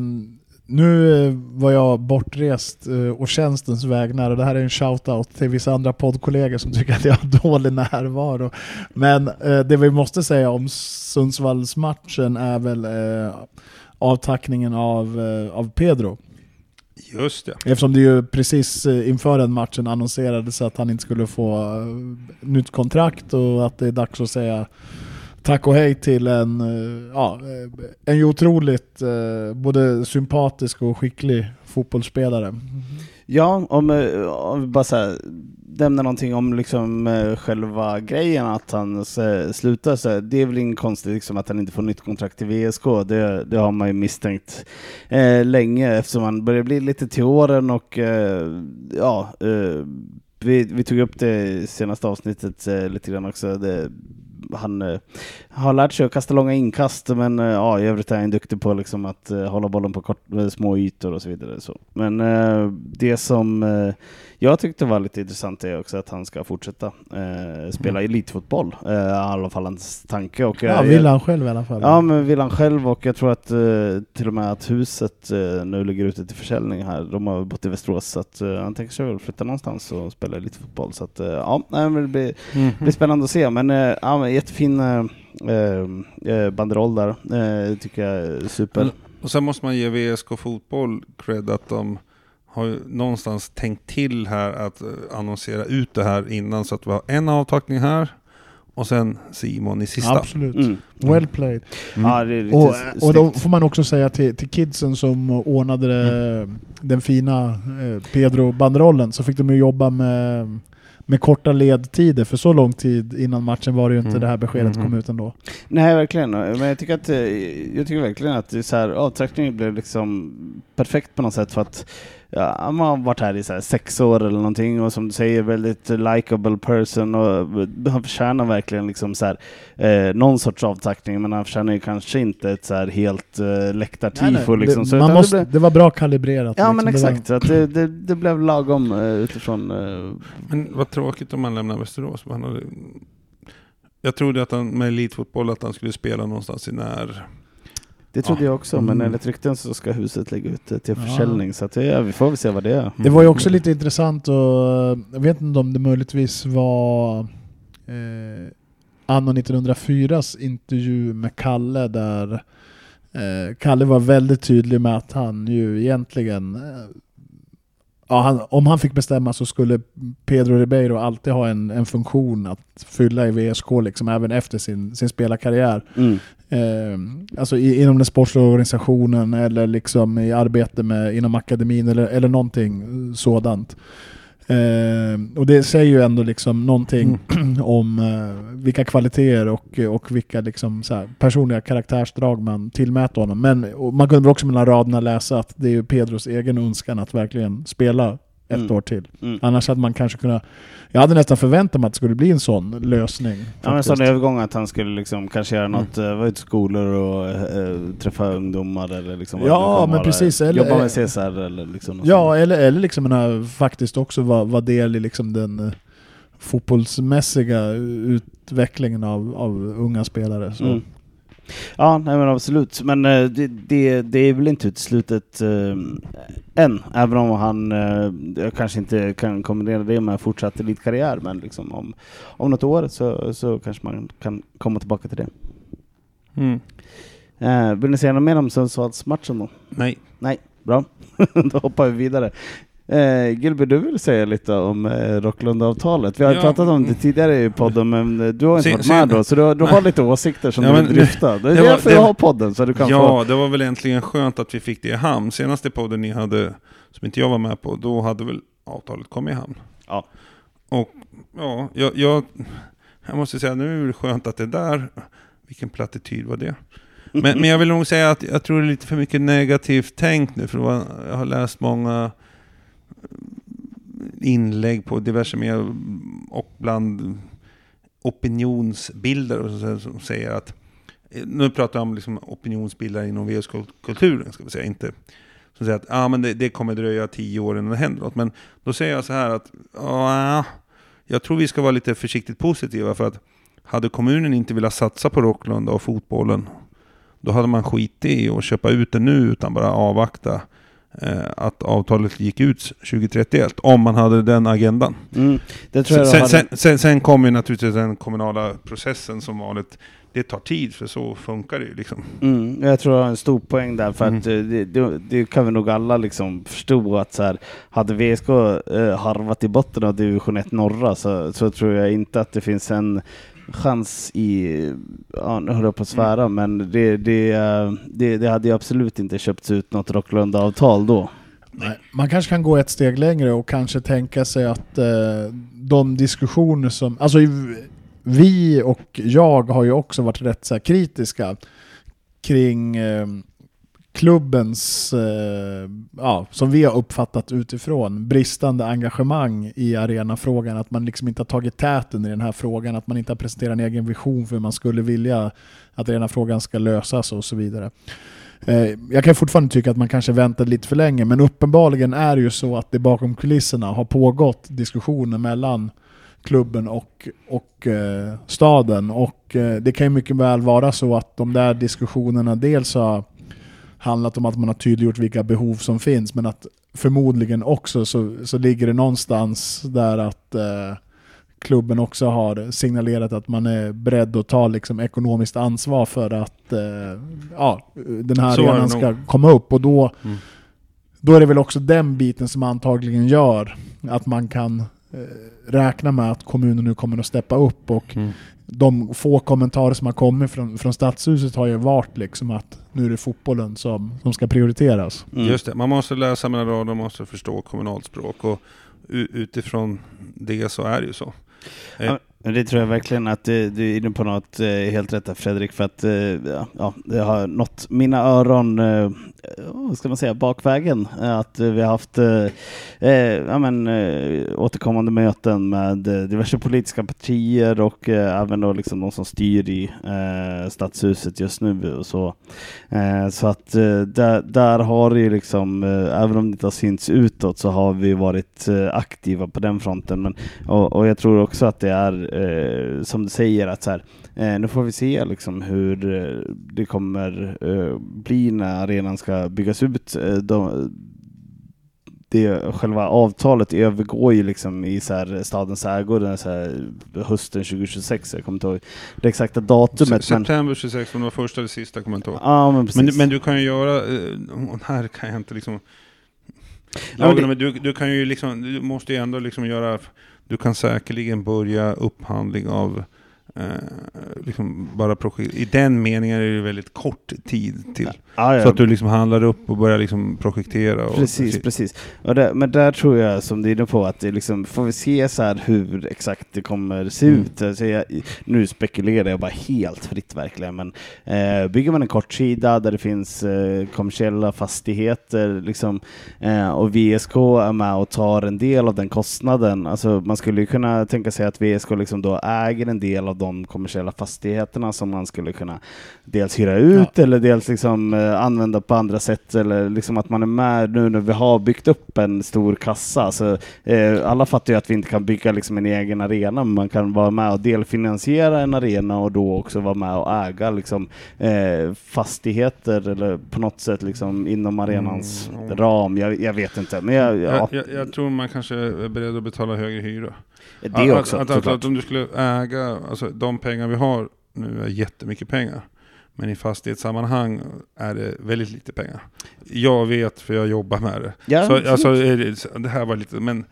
nu eh, var jag bortrest eh, och tjänstens vägnar och det här är en shout-out till vissa andra poddkollegor som tycker att jag har dålig närvaro. Men eh, det vi måste säga om Sundsvallsmatchen är väl eh, avtackningen av, eh, av Pedro. Just det. Eftersom det ju precis eh, inför den matchen annonserades att han inte skulle få eh, nytt kontrakt och att det är dags att säga tack och hej till en, eh, ja, eh, en ju otroligt eh, både sympatisk och skicklig fotbollsspelare. Ja, om, om vi bara så här, nämner någonting om liksom själva grejen att han slutar så här, det är väl inget konstigt liksom att han inte får nytt kontrakt i VSK. Det, det har man ju misstänkt eh, länge eftersom han börjar bli lite till åren och eh, ja, eh, vi, vi tog upp det i senaste avsnittet eh, lite grann också. Det, han eh, har lärt sig att kasta långa inkast men eh, ja, i övrigt är han duktig på liksom, att eh, hålla bollen på kort, små ytor och så vidare. Så. Men det som jag tyckte var lite intressant är också att han ska fortsätta eh, spela elitfotboll. Eh, I alla fall hans tanke. Och, Ja, eh, vill han själv i alla fall. Ja, men vill han själv och jag tror att eh, till och med att huset eh, nu ligger ute till försäljning här. De har bott i Västerås så att eh, han tänker sig väl flytta någonstans och spela lite fotboll. Så att eh, ja, det blir, Mm. det blir spännande att se. Men, eh, ja, jättefin eh, eh, banderoll där. Eh, tycker jag är super. Mm. Och sen måste man ge VSK Fotboll cred att de har ju någonstans tänkt till här att eh, annonsera ut det här innan så att vi har en avtackning här och sen Simon i sista. Absolut. Mm. Well played. Mm. Ja, det är lite Och, och då får man också säga till, till kidsen som ordnade Mm. eh, den fina eh, Pedro-banderollen så fick de ju jobba med, med korta ledtider för så lång tid innan matchen var det ju inte Mm. det här beskedet Mhm. kom ut ändå. Nej, verkligen. Men jag tycker, att, jag tycker verkligen att det är så här, avtraktningen blev liksom perfekt på något sätt för att ja, man har varit här i så här sex år eller någonting och som du säger väldigt likable person och han förtjänar verkligen liksom så här, eh, någon sorts avtackning men han förtjänar ju kanske inte ett så här helt eh, läktartifo liksom. det, man måste, det, det, var bra kalibrerat. ja liksom. men Det var- exakt, så att det, det, det blev lagom eh, utifrån eh, Men vad tråkigt om han lämnar Västerås. Han hade, jag trodde att han med elitfotboll att han skulle spela någonstans i när... det trodde Ja. jag också, men Mm. enligt rykten så ska huset lägga ut det till Ja. försäljning. Så att ja, vi får väl se vad det är. Det var ju också lite intressant och jag vet inte om det möjligtvis var eh, Anno 1904s intervju med Kalle där eh, Kalle var väldigt tydlig med att han ju egentligen eh, ja, han, om han fick bestämma så skulle Pedro Ribeiro alltid ha en, en funktion att fylla i VSK liksom även efter sin, sin spelarkarriär. Mm. Eh, alltså i, inom den sportsliga organisationen eller liksom i arbete med, inom akademin eller, eller någonting sådant. Eh, och det säger ju ändå liksom någonting om eh, vilka kvaliteter och, och vilka liksom här personliga karaktärsdrag man tillmäter honom. Men man kunde väl också mellan raderna läsa att det är Pedros egen önskan att verkligen spela ett Mm. år till. Mm. Annars hade man kanske kunnat... Jag hade nästan förväntat mig att det skulle bli en sån lösning. Ja, men faktiskt. sån övergång att han skulle liksom kanske göra något, mm. vara ute i skolor och eh, träffa ungdomar eller liksom Ja, men precis, eller- Jobba med CSR eller liksom Ja, sånt. eller, eller liksom den här, faktiskt också vara var del i liksom den eh, fotbollsmässiga utvecklingen av, av unga spelare. Så. Mm. Ja, nej men absolut. Men eh, det, det, det är väl inte uteslutet eh, än, även om han eh, jag kanske inte kan kombinera det med fortsatt elitkarriär, men liksom om, om något år så, så kanske man kan komma tillbaka till det. Mm. Eh, vill ni säga något mer om Sundsvallsmatchen då? Nej. Nej, bra. Då hoppar vi vidare. Eh, Gilbert, du vill säga lite om eh, Rocklunda-avtalet? Vi har Ja. pratat om det tidigare i podden, men eh, du har inte varit med då, så du, har- du har lite åsikter som Ja, du vill dryfta. Det är det var- därför det- jag har podden, så du kan få... Ja, det var väl äntligen skönt att vi fick det i hamn. Senaste podden ni hade, som inte jag var med på, då hade väl avtalet kommit i hamn. Ja. Och ja, jag, jag, jag måste säga nu är det skönt att det är där. Vilken plattityd var det? Men, men jag vill nog säga att jag tror det är lite för mycket negativt tänkt nu. För var, jag har läst många inlägg på diverse medier och bland opinionsbilder som säger att eh, nu pratar jag om liksom opinionsbildare inom VSK-kulturen, ska vi säga, inte som säger att ah, men det, det kommer dröja tio år innan det händer något. Men då säger jag så här att ah, jag tror vi ska vara lite försiktigt positiva för att hade kommunen inte velat satsa på Rocklunda och fotbollen då hade man skitit i att köpa ut det nu utan bara avvakta eh, att avtalet gick ut 2031 om man hade den agendan. Mm, Sen, hade... sen, sen, sen kommer naturligtvis den kommunala processen som vanligt. Det tar tid för så funkar det ju liksom. Mm, jag tror jag har en stor poäng där, för Mm. att eh, det, det, det kan vi nog alla liksom förstå att så här, hade VSK eh, harvat i botten av division 1 norra så, så tror jag inte att det finns en chans i, ja nu höll jag på att svära, men det, det, det, det hade ju absolut inte köpts ut något Rocklunda-avtal då. Nej, Man kanske kan gå ett steg längre och kanske tänka sig att eh, de diskussioner som... Alltså vi och jag har ju också varit rätt så kritiska kring, eh, klubbens, eh, ja, som vi har uppfattat utifrån, bristande engagemang i arenafrågan. Att man liksom inte har tagit täten i den här frågan, att man inte har presenterat en egen vision för hur man skulle vilja att arenafrågan ska lösas och så vidare. Eh, Jag kan fortfarande tycka att man kanske väntade lite för länge, men uppenbarligen är det ju så att det bakom kulisserna har pågått diskussioner mellan klubben och, och eh, staden. Och eh, det kan ju mycket väl vara så att de där diskussionerna dels har handlat om att man har tydliggjort vilka behov som finns, men att förmodligen också så, så ligger det någonstans där att eh, klubben också har signalerat att man är beredd att ta liksom, ekonomiskt ansvar för att eh, ja, den här Så arenan ska komma upp. Och då, Mm. då är det väl också den biten som antagligen gör att man kan räkna med att kommunen nu kommer att steppa upp och Mm. de få kommentarer som har kommit från, från stadshuset har ju varit liksom att nu är det fotbollen som, som ska prioriteras. Mm. Just det, man måste läsa mellan raderna, man måste förstå kommunalt språk och utifrån det så är det ju så. Eh, Ja, det tror jag verkligen att du, du är inne på något eh, helt rätt där Fredrik, för att eh, ja, ja, det har nått mina öron, eh, vad ska man säga, bakvägen. Att vi har haft eh, ja, men, återkommande möten med diverse politiska partier och eh, även då liksom de som styr i eh, stadshuset just nu. Och så eh, så att där, där har det ju liksom, eh, även om det inte har synts utåt, så har vi varit eh, aktiva på den fronten. Men och, och jag tror också att det är eh, som du säger att så här, eh, nu får vi se liksom hur eh, det kommer eh, bli när arenan ska byggas ut. Eh, de, det, själva avtalet övergår ju liksom i så här, stadens ägo den så här, hösten 2026. Jag kommer inte ihåg det exakta datumet. September 26, om det var första eller sista kommer jag inte ihåg. ja, men, precis. Men, men du kan ju göra, här kan jag inte liksom... Lagen, det- men du, du kan ju liksom, du måste ju ändå liksom göra, du kan säkerligen börja upphandling av liksom bara projekt. I den meningen är det väldigt kort tid till. ja, ja. Så att du liksom handlar upp och börjar liksom projektera. Och, Precis, precis. Och det, men där tror jag, som du är inne på, att det liksom, får vi se så här hur exakt det kommer se Mm. ut. Alltså jag, nu spekulerar jag bara helt fritt verkligen, men eh, bygger man en kortsida där det finns eh, kommersiella fastigheter liksom, eh, och VSK är med och tar en del av den kostnaden. Alltså man skulle ju kunna tänka sig att VSK liksom då äger en del av de kommersiella fastigheterna som man skulle kunna dels hyra ut eller dels liksom eh, använda på andra sätt eller liksom att man är med nu när vi har byggt upp en stor kassa. Så, eh, alla fattar ju att vi inte kan bygga liksom en egen arena, men man kan vara med och delfinansiera en arena och då också vara med och äga liksom, eh, fastigheter eller på något sätt liksom inom arenans Mm, ja. ram. Jag, jag vet inte, men jag, ja, jag, jag tror man kanske är beredd att betala högre hyra. Det Att- också Att, att, att om du skulle äga, alltså de pengar vi har nu är jättemycket pengar. Men i fastighetssammanhang är det väldigt lite pengar. Jag vet för jag jobbar med det. Ja, så, alltså, det, här var lite, men,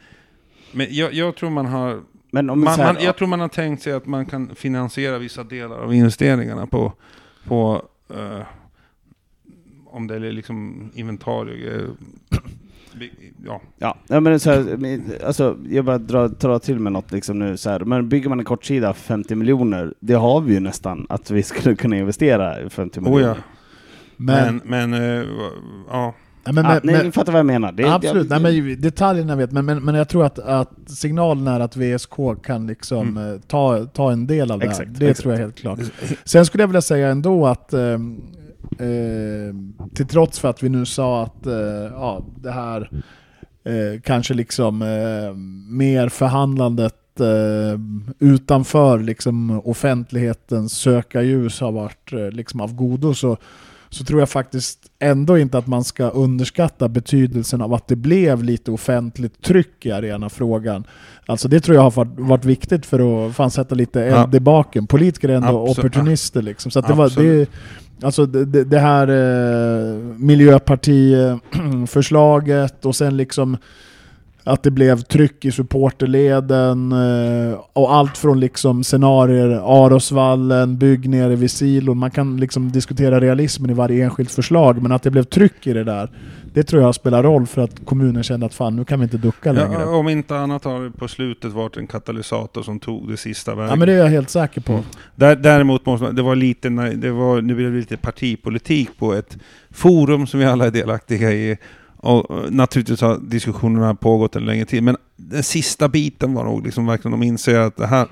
men jag, jag tror man har men om man, här, man, jag tror man har tänkt sig att man kan finansiera vissa delar av investeringarna på, på eh, om det är liksom inventarier. Ja. Ja, ja men så här, men, alltså, jag bara drar, drar till med något liksom nu så här. Men bygger man en kortsida för 50 miljoner, det har vi ju nästan att vi skulle kunna investera i 50 Oh miljoner. ja. Men, Men, men eh, ja. ja, men, ah, men, nej, men, ni fattar vad jag menar. Det, absolut, jag, nej, men detaljerna vet men, men, men jag tror att, att signalen är att VSK kan liksom Mm. eh, ta, ta en del av det här. Det exakt. tror jag helt klart. Sen skulle jag vilja säga ändå att eh, eh, till trots för att vi nu sa att eh, ja, det här eh, kanske liksom eh, mer förhandlandet eh, utanför liksom offentlighetens sökarljus har varit eh, liksom av godo så, så tror jag faktiskt ändå inte att man ska underskatta betydelsen av att det blev lite offentligt tryck i arenafrågan. Alltså det tror jag har varit, viktigt för att fan sätta lite eld i baken. Politiker är ändå Absolut. opportunister liksom. Så det, var, det alltså det, det, här eh, miljöpartiförslaget eh, och sen liksom att det blev tryck i supporterleden eh, och allt från liksom scenarier, Arosvallen, bygg nere vid silon. Man kan liksom diskutera realismen i varje enskilt förslag, men att det blev tryck i det där, det tror jag spelar roll för att kommunen kände att fan, nu kan vi inte ducka längre. Ja, Ja, om inte annat har det på slutet varit en katalysator som tog det sista vägen. men det är jag helt säker på. Där, däremot måste man, det var lite, det var, nu blev det lite partipolitik på ett forum som vi alla är delaktiga i. Och eh, naturligtvis har diskussionerna pågått en längre tid. Men den sista biten var nog liksom verkligen de inser att det här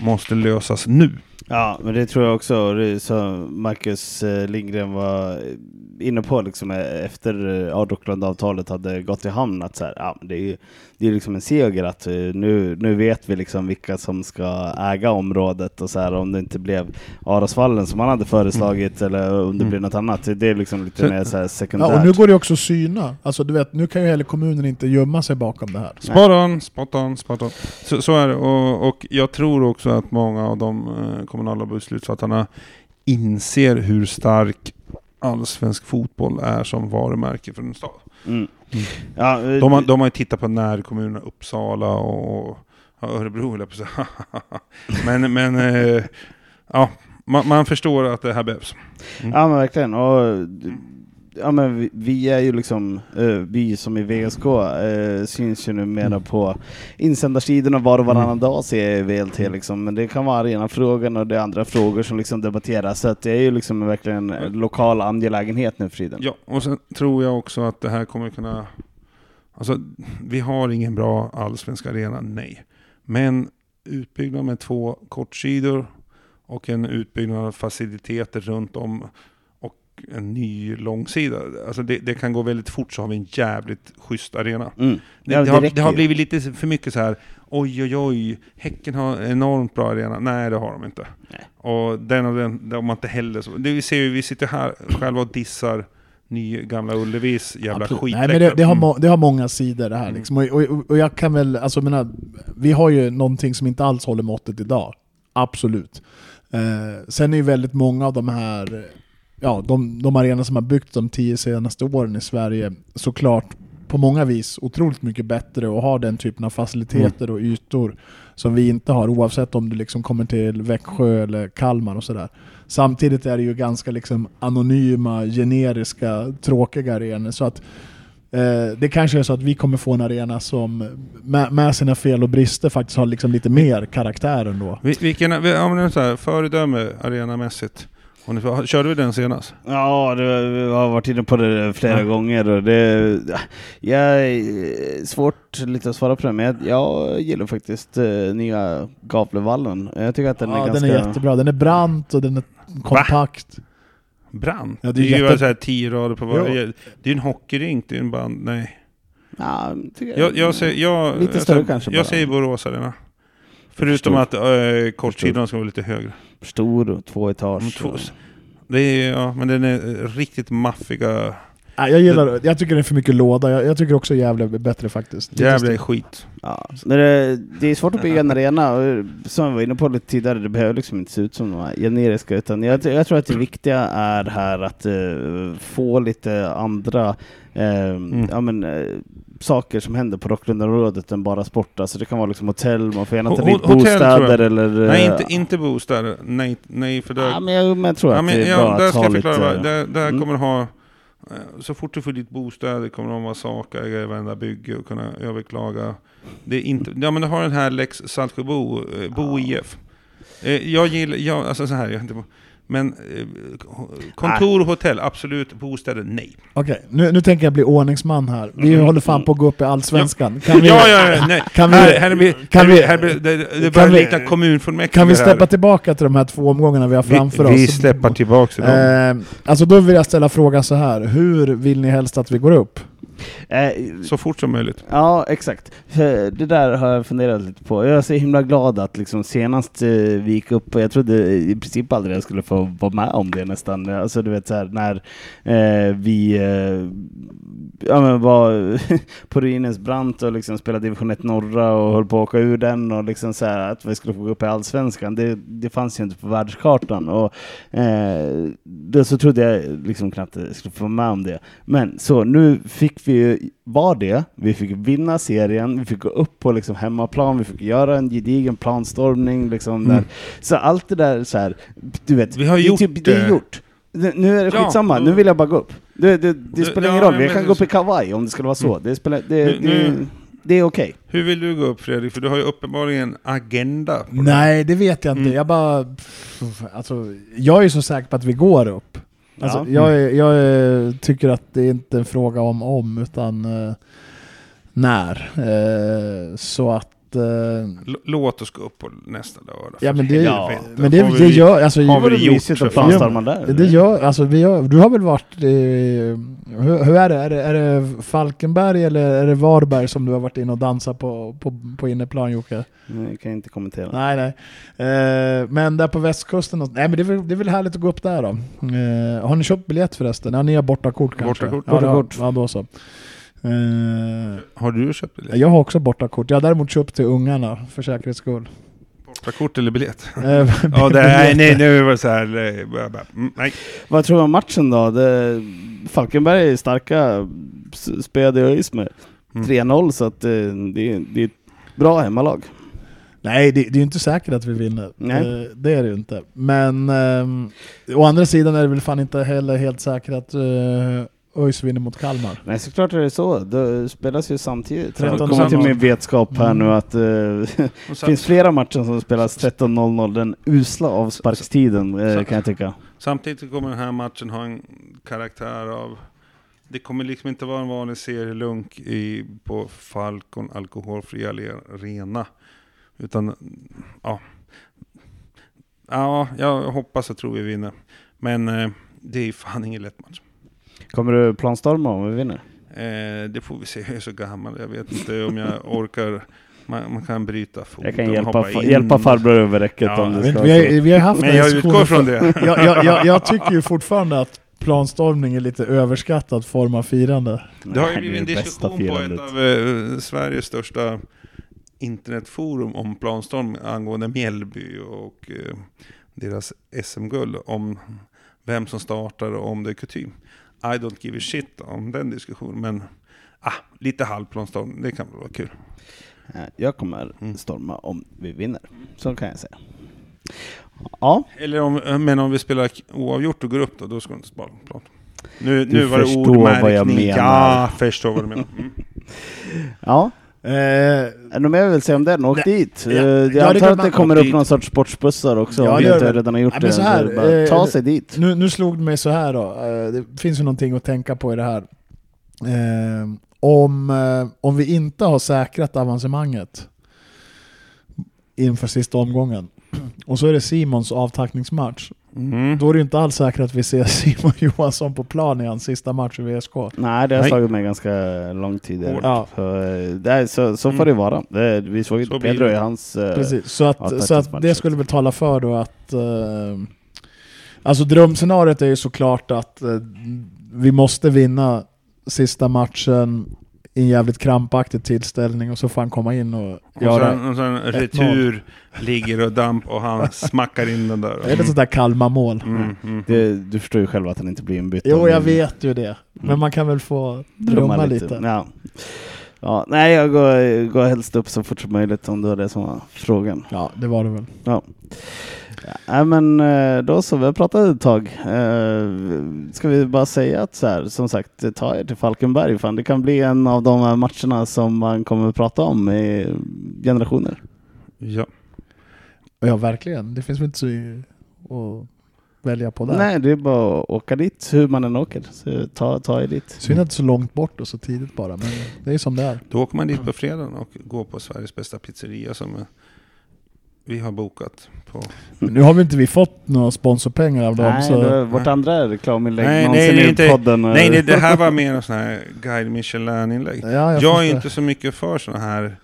måste lösas nu. Ja, men det tror jag också. Som Marcus eh, Lindgren var inne på liksom, eh, efter eh, Ardokland-avtalet hade gått i hamn. Att så här, ja, det är ju det är liksom en seger att nu, nu vet vi liksom vilka som ska äga området. Och så här, om det inte blev Arosvallen som man hade föreslagit eller om det Mm. blir något annat. Det är liksom lite Så- mer så här sekundärt. Ja, och nu går det också att syna. Alltså, du vet, nu kan ju heller kommunen inte gömma sig bakom det här. Spot on, spot on, spot on. Så, så är det. Och, och jag tror också att många av de kommunala beslutsfattarna inser hur stark allsvensk fotboll är som varumärke för en stad. Mm. Ja, eh, De har, de har ju tittat på närkommunerna Uppsala och, Örebro höll jag på att säga. Men, men eh, ja, man, man förstår att det här behövs. Ja men verkligen. Och, ja, men vi, vi är ju liksom, eh, vi som i VSK eh, syns ju numera Mm. på insändarsidorna var och varannan dag ser jag VLT liksom. Men det kan vara ena frågan och det är andra frågor som liksom debatteras. Så att det är ju liksom verkligen en lokal angelägenhet nu för tiden. Ja, och sen tror jag också att det här kommer kunna... Alltså, vi har ingen bra allsvensk arena, nej. Men utbyggnad med två kortsidor och en utbyggnad av faciliteter runt om en ny långsida. Alltså det, det kan gå väldigt fort så har vi en jävligt schysst arena. Mm. Det, Ja, det, det har, det har blivit lite för mycket så här. oj oj oj, Häcken har enormt bra arena. Nej det har de inte. Nej. Och den och den, de har inte heller så. Det vi ser ju, vi sitter här själva och dissar ny gamla Ullevis jävla Absolut. skit. Nej, men det, det, har Mm. må, det har många sidor det här. Mm. Liksom. Och, och, och jag kan väl, alltså menar, vi har ju någonting som inte alls håller måttet idag. Absolut. Eh, sen är ju väldigt många av de här, ja, de, de arenor som har byggts de tio senaste åren i Sverige, såklart på många vis otroligt mycket bättre och har den typen av faciliteter och ytor som vi inte har, oavsett om du liksom kommer till Växjö eller Kalmar och sådär. Samtidigt är det ju ganska liksom anonyma, generiska, tråkiga arenor. Så att eh, det kanske är så att vi kommer få en arena som med, med sina fel och brister faktiskt har liksom lite mer karaktär ändå. Vilken, om du men föredöme arenamässigt. Och ni, körde vi den senast? Ja, det, vi har varit inne på det flera Ja. gånger. Och det jag är svårt lite att svara på det, men jag, jag gillar faktiskt eh, nya Gavlevallen. Jag tycker att den är ja, ganska... den är jättebra. Den är brant och den är kompakt. Brand? Ja, det det är ju jätte- så här tio rader på varje. Det är ju en hockeyrink, det är en band. Nej. Ja, tycker Jag, jag, säger, jag, Lite jag, större säger- kanske Jag bara. säger Borås Arena. Förutom Förstår. att äh, kortsidorna ska vara lite högre. Stor, och två etage. Mm, två- och- Det är, ja, men den är eh, riktigt maffiga. Ja, jag gillar Jag tycker det är för mycket låda. Jag, jag tycker också Gävle är bättre faktiskt. Jävla stil. skit. Ja, men det, det är svårt att bygga en arena, och som jag var inne på lite tidigare, det behöver liksom inte se ut som de här generiska, utan jag, jag tror att det viktiga är här att eh, få lite andra eh, ja, men, eh, saker som händer på Rocklundaområdet än bara sport. Alltså det kan vara liksom hotell, man får gärna ta dit bostäder eller... eh, Nej, inte, inte bostäder. Nej, nej för där... Ja, men jag, men jag tror Ja, att men, det är ja, bra där att ska ha jag förklara. lite... Där, där Mm. kommer ha... eh, Så fort du får ditt bostäder kommer de vara sakägare i varenda bygge och kunna överklaga. Det är inte... Ja men du har den här Lex Saltsjöbo, eh, Bo IF. Eh, Jag gillar... Jag, alltså så här, jag. Men eh, kontor och hotell, absolut. Bostäder, nej. Okej, nu, nu tänker jag bli ordningsman här. Vi Mm. håller fan på att gå upp i Allsvenskan. Kan vi, ja, ja, ja, nej. kan vi- här, kan vi- det, börjar vi- likna kommunfullmäktige kan vi släppa tillbaka till de här två omgångarna vi har framför vi, oss? Vi släpper tillbaka till dem. Eh, alltså då vill jag ställa frågan så här. Hur vill ni helst att vi går upp? Eh, Så fort som möjligt. Ja, exakt. Det där har jag funderat lite på. Jag är så himla glad att liksom senast eh, vi gick upp, och jag trodde i princip aldrig jag skulle få vara med om det nästan. Alltså du vet så här, när eh, vi eh, ja, var på Ruinens brant och liksom spelade division 1 norra och höll på att åka ur den och liksom så här, att vi skulle få gå upp i allsvenskan. Det, det fanns ju inte på världskartan. Och, eh, så trodde jag liksom knappt jag skulle få vara med om det. Men så nu fick fick vi vara det, vi fick vinna serien, vi fick gå upp på liksom hemmaplan, vi fick göra en gedigen planstormning. Liksom Mm. där. Så allt det där så här, du vet, Vi har det, gjort typ, det är gjort. Nu är det Ja, skitsamma, nu vill jag bara gå upp. Det, det, det spelar ja, ingen roll, men jag kan gå upp i kavaj om det skulle vara så. Det, spelar, det, Nu- det, är okej. Hur vill du gå upp Fredrik? För du har ju uppenbarligen en agenda. Nej, det vet jag inte. Mm. Jag bara... Alltså, jag är så säker på att vi går upp. Alltså, Ja. jag, är- jag är- tycker att det är inte en fråga om om, utan eh, när. Eh, så att... eh, Låt oss gå upp på nästa lördag. ja, men det, Ja, men det, har vi- det gör... Alltså, har vi Det det gjort mysigt planstorma där. Det gör, alltså vi gör, du har väl varit i, hur, hur är det? Är, det? är det Falkenberg eller är det Varberg som du har varit inne och dansat på, på, på inneplan Jocke? Nej, jag kan inte kommentera. Nej, nej. Eh, men där på västkusten, och, nej men det är, väl, det är väl härligt att gå upp där då. Eh, har ni köpt biljett förresten? Ja, ni har bortakort kanske? Bortakort. Ja, det Bortakort. Ja, då så. Eh, Har du köpt biljett? jag har också bortakort. Jag har däremot köpt till ungarna för säkerhets skull. Bortakort eller biljett? Eh, Ja, det, nej, nej, nu var det så här. nej, mm, Nej. Vad tror du om matchen då? Det, Falkenberg är starka, s- spelade ÖIS med Mm. 3-0 så att eh, det, är- det är ett bra hemmalag. Nej, det, det är ju inte säkert att vi vinner. Nej. Eh, det är det ju inte. Men ehm, å andra sidan är det väl fan inte heller helt säkert att uh, ÖIS vinner mot Kalmar. Nej, såklart är det så. Det spelas ju samtidigt. 13 Jag kommer till min vetskap här Mm. nu att det så- finns flera matcher som spelas 13.00. Den usla avsparkstiden Så- kan jag tycka. Samtidigt kommer den här matchen ha en karaktär av... Det kommer liksom inte vara en vanlig serielunk i, på Falcon Alkoholfri Arena. Utan, ja. Ja, jag hoppas och tror vi vinner. Men eh, det är fan ingen lätt match. Kommer du planstorma om vi vinner? Eh, det får vi se, jag är så gammal. Jag vet inte om jag orkar. Man, man kan bryta foten Jag kan hjälpa, in. hjälpa farbror över räcket Ja, om det ska vi, har, vi har haft Men jag utgår från det. jag, jag, jag, jag tycker ju fortfarande att planstormning är lite överskattad form av firande. Det har ju blivit en diskussion på ett av eh, Sveriges största internetforum om planstorm angående Mjällby och eh, deras SM-guld. Om vem som startar och om det är kutym. I don't give a shit om den diskussionen, men ah, lite halvplanstorm, det kan väl vara kul. Eh, Jag kommer Mm. storma om vi vinner. Så kan jag säga. Ja, Eller om, eh, men om vi spelar oavgjort och går upp då, då ska vi inte spara plan. Nu, Du nu var det ordmärkning. vad jag menar. Ja, förstår vad du menar. Mm. ja. Eh, Är det något mer jag vill säga om den? Åk Nej. dit! Ja. Eh, Ja, Jag det är antar att det kommer upp dit. någon sorts sportbussar också, Ja, om det vi inte det. redan har gjort Ja, det. men så här, Så bara eh, ta sig dit. nu, nu slog det mig så här då. Eh, det finns ju någonting att tänka på i det här. Eh, om, eh, om vi inte har säkrat avancemanget inför sista omgången och så är det Simons avtackningsmatch. Mm. Då är det ju inte alls säkert att vi ser Simon Johansson på plan i hans sista match i VSK. Nej, det har slagit mig ganska lång tid. Ja. Så, eh, det är, så, så får Mm. det vara. Det, vi såg ju Så Pedro det. i hans... eh, Precis, så att, så att det skulle väl tala för då att... Eh, alltså drömscenariot är ju såklart att eh, vi måste vinna sista matchen i en jävligt krampaktig tillställning och så får han komma in och Och göra... sen, och sen retur, ligger och damp och han smackar in den där. Är det sånt där Kalmar-mål? Mm, mm. det, du förstår ju själv att han inte blir inbytt. Jo, jag vet ju det. Men Mm. man kan väl få drömma lite. Ja. Ja, nej, jag går, går helst upp så fort som möjligt om det var det som var frågan. Ja, det var det väl. Ja. Ja, men eh, då så, vi har pratat ett tag. Eh, Ska vi bara säga att så här, som sagt, ta er till Falkenberg. Fan, det kan bli en av de här matcherna som man kommer att prata om i generationer. Ja. Ja, verkligen. Det finns väl inte så att välja på där. Nej, det är bara att åka dit hur man än åker. Så ta, ta er dit. Synd att det är så långt bort och så tidigt bara, men det är som det är. Då åker man dit på fredagen och går på Sveriges bästa pizzeria som vi har bokat på. Nu har vi inte vi fått några sponsorpengar av dem, Nej, så... det vårt andra reklaminlägg Nej, någonsin nej, är i inte- podden. Nej, det, det här var mer en sån här Guide Michelin-inlägg. Ja, jag, Jag är inte så mycket för såna här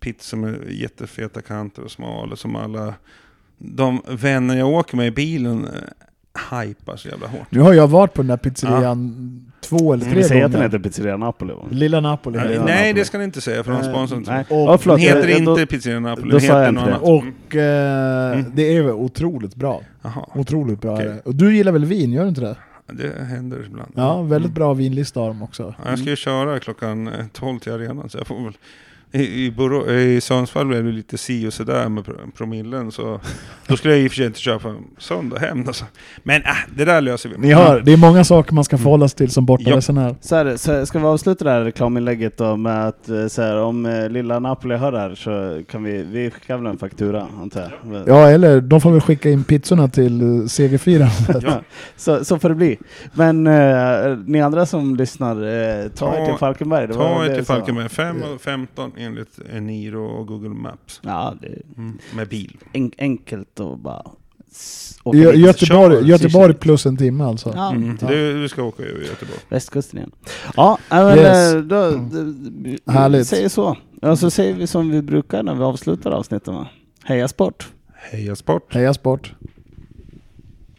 pizza med jättefeta kanter och smala som alla de vänner jag åker med i bilen eh, hypar så jävla hårt. Nu har jag varit på den där pizzerian två eller Ska tre vi säga att den gånger. heter Pizzeria Napoli? Lilla Napoli. Nej, nej, det ska ni inte säga för de Eh, sponsrar inte. Och- Den heter jag- inte då- Pizzeria Napoli, den heter något det. annat. Och eh, Mm. det är väl otroligt bra. Jaha. Otroligt bra det. Och du gillar väl vin, gör du inte det? det händer ibland. Ja, väldigt bra vinlista har de också. Ja, Jag ska ju köra klockan eh, 12 till arenan så jag får väl i, i, I Sundsvall blev det lite si och sådär med pro- promillen så då skulle jag i och för sig inte köra på söndag hem alltså. Men äh, det där löser vi. Ni hör, det är många saker man ska förhålla sig till som bortaresenär. Så, här, så ska vi avsluta det här reklaminlägget då med att eh, så här, om eh, lilla Napoli hör det här så kan vi, vi skickar väl en faktura antar jag. Ja, eller de får väl skicka in pizzorna till uh, segerfirandet. Ja. Så, så får det bli. Men eh, ni andra som lyssnar, eh, ta, er Ta- till Falkenberg. Det Ta er till. Falkenberg 5 och 15 enligt Eniro och Google Maps. Ja, det är Mm, med bil. en, enkelt att bara åka Gö-. Göteborg, Göteborg plus en timme alltså. Ja, Mm, ja. du, du ska åka över Göteborg. Västkusten igen. Ja, men Yes. eh, då, d- Härligt. säger så. Ja, så säger vi som vi brukar när vi avslutar avsnitten va? Heja sport! Heja sport! Heja sport!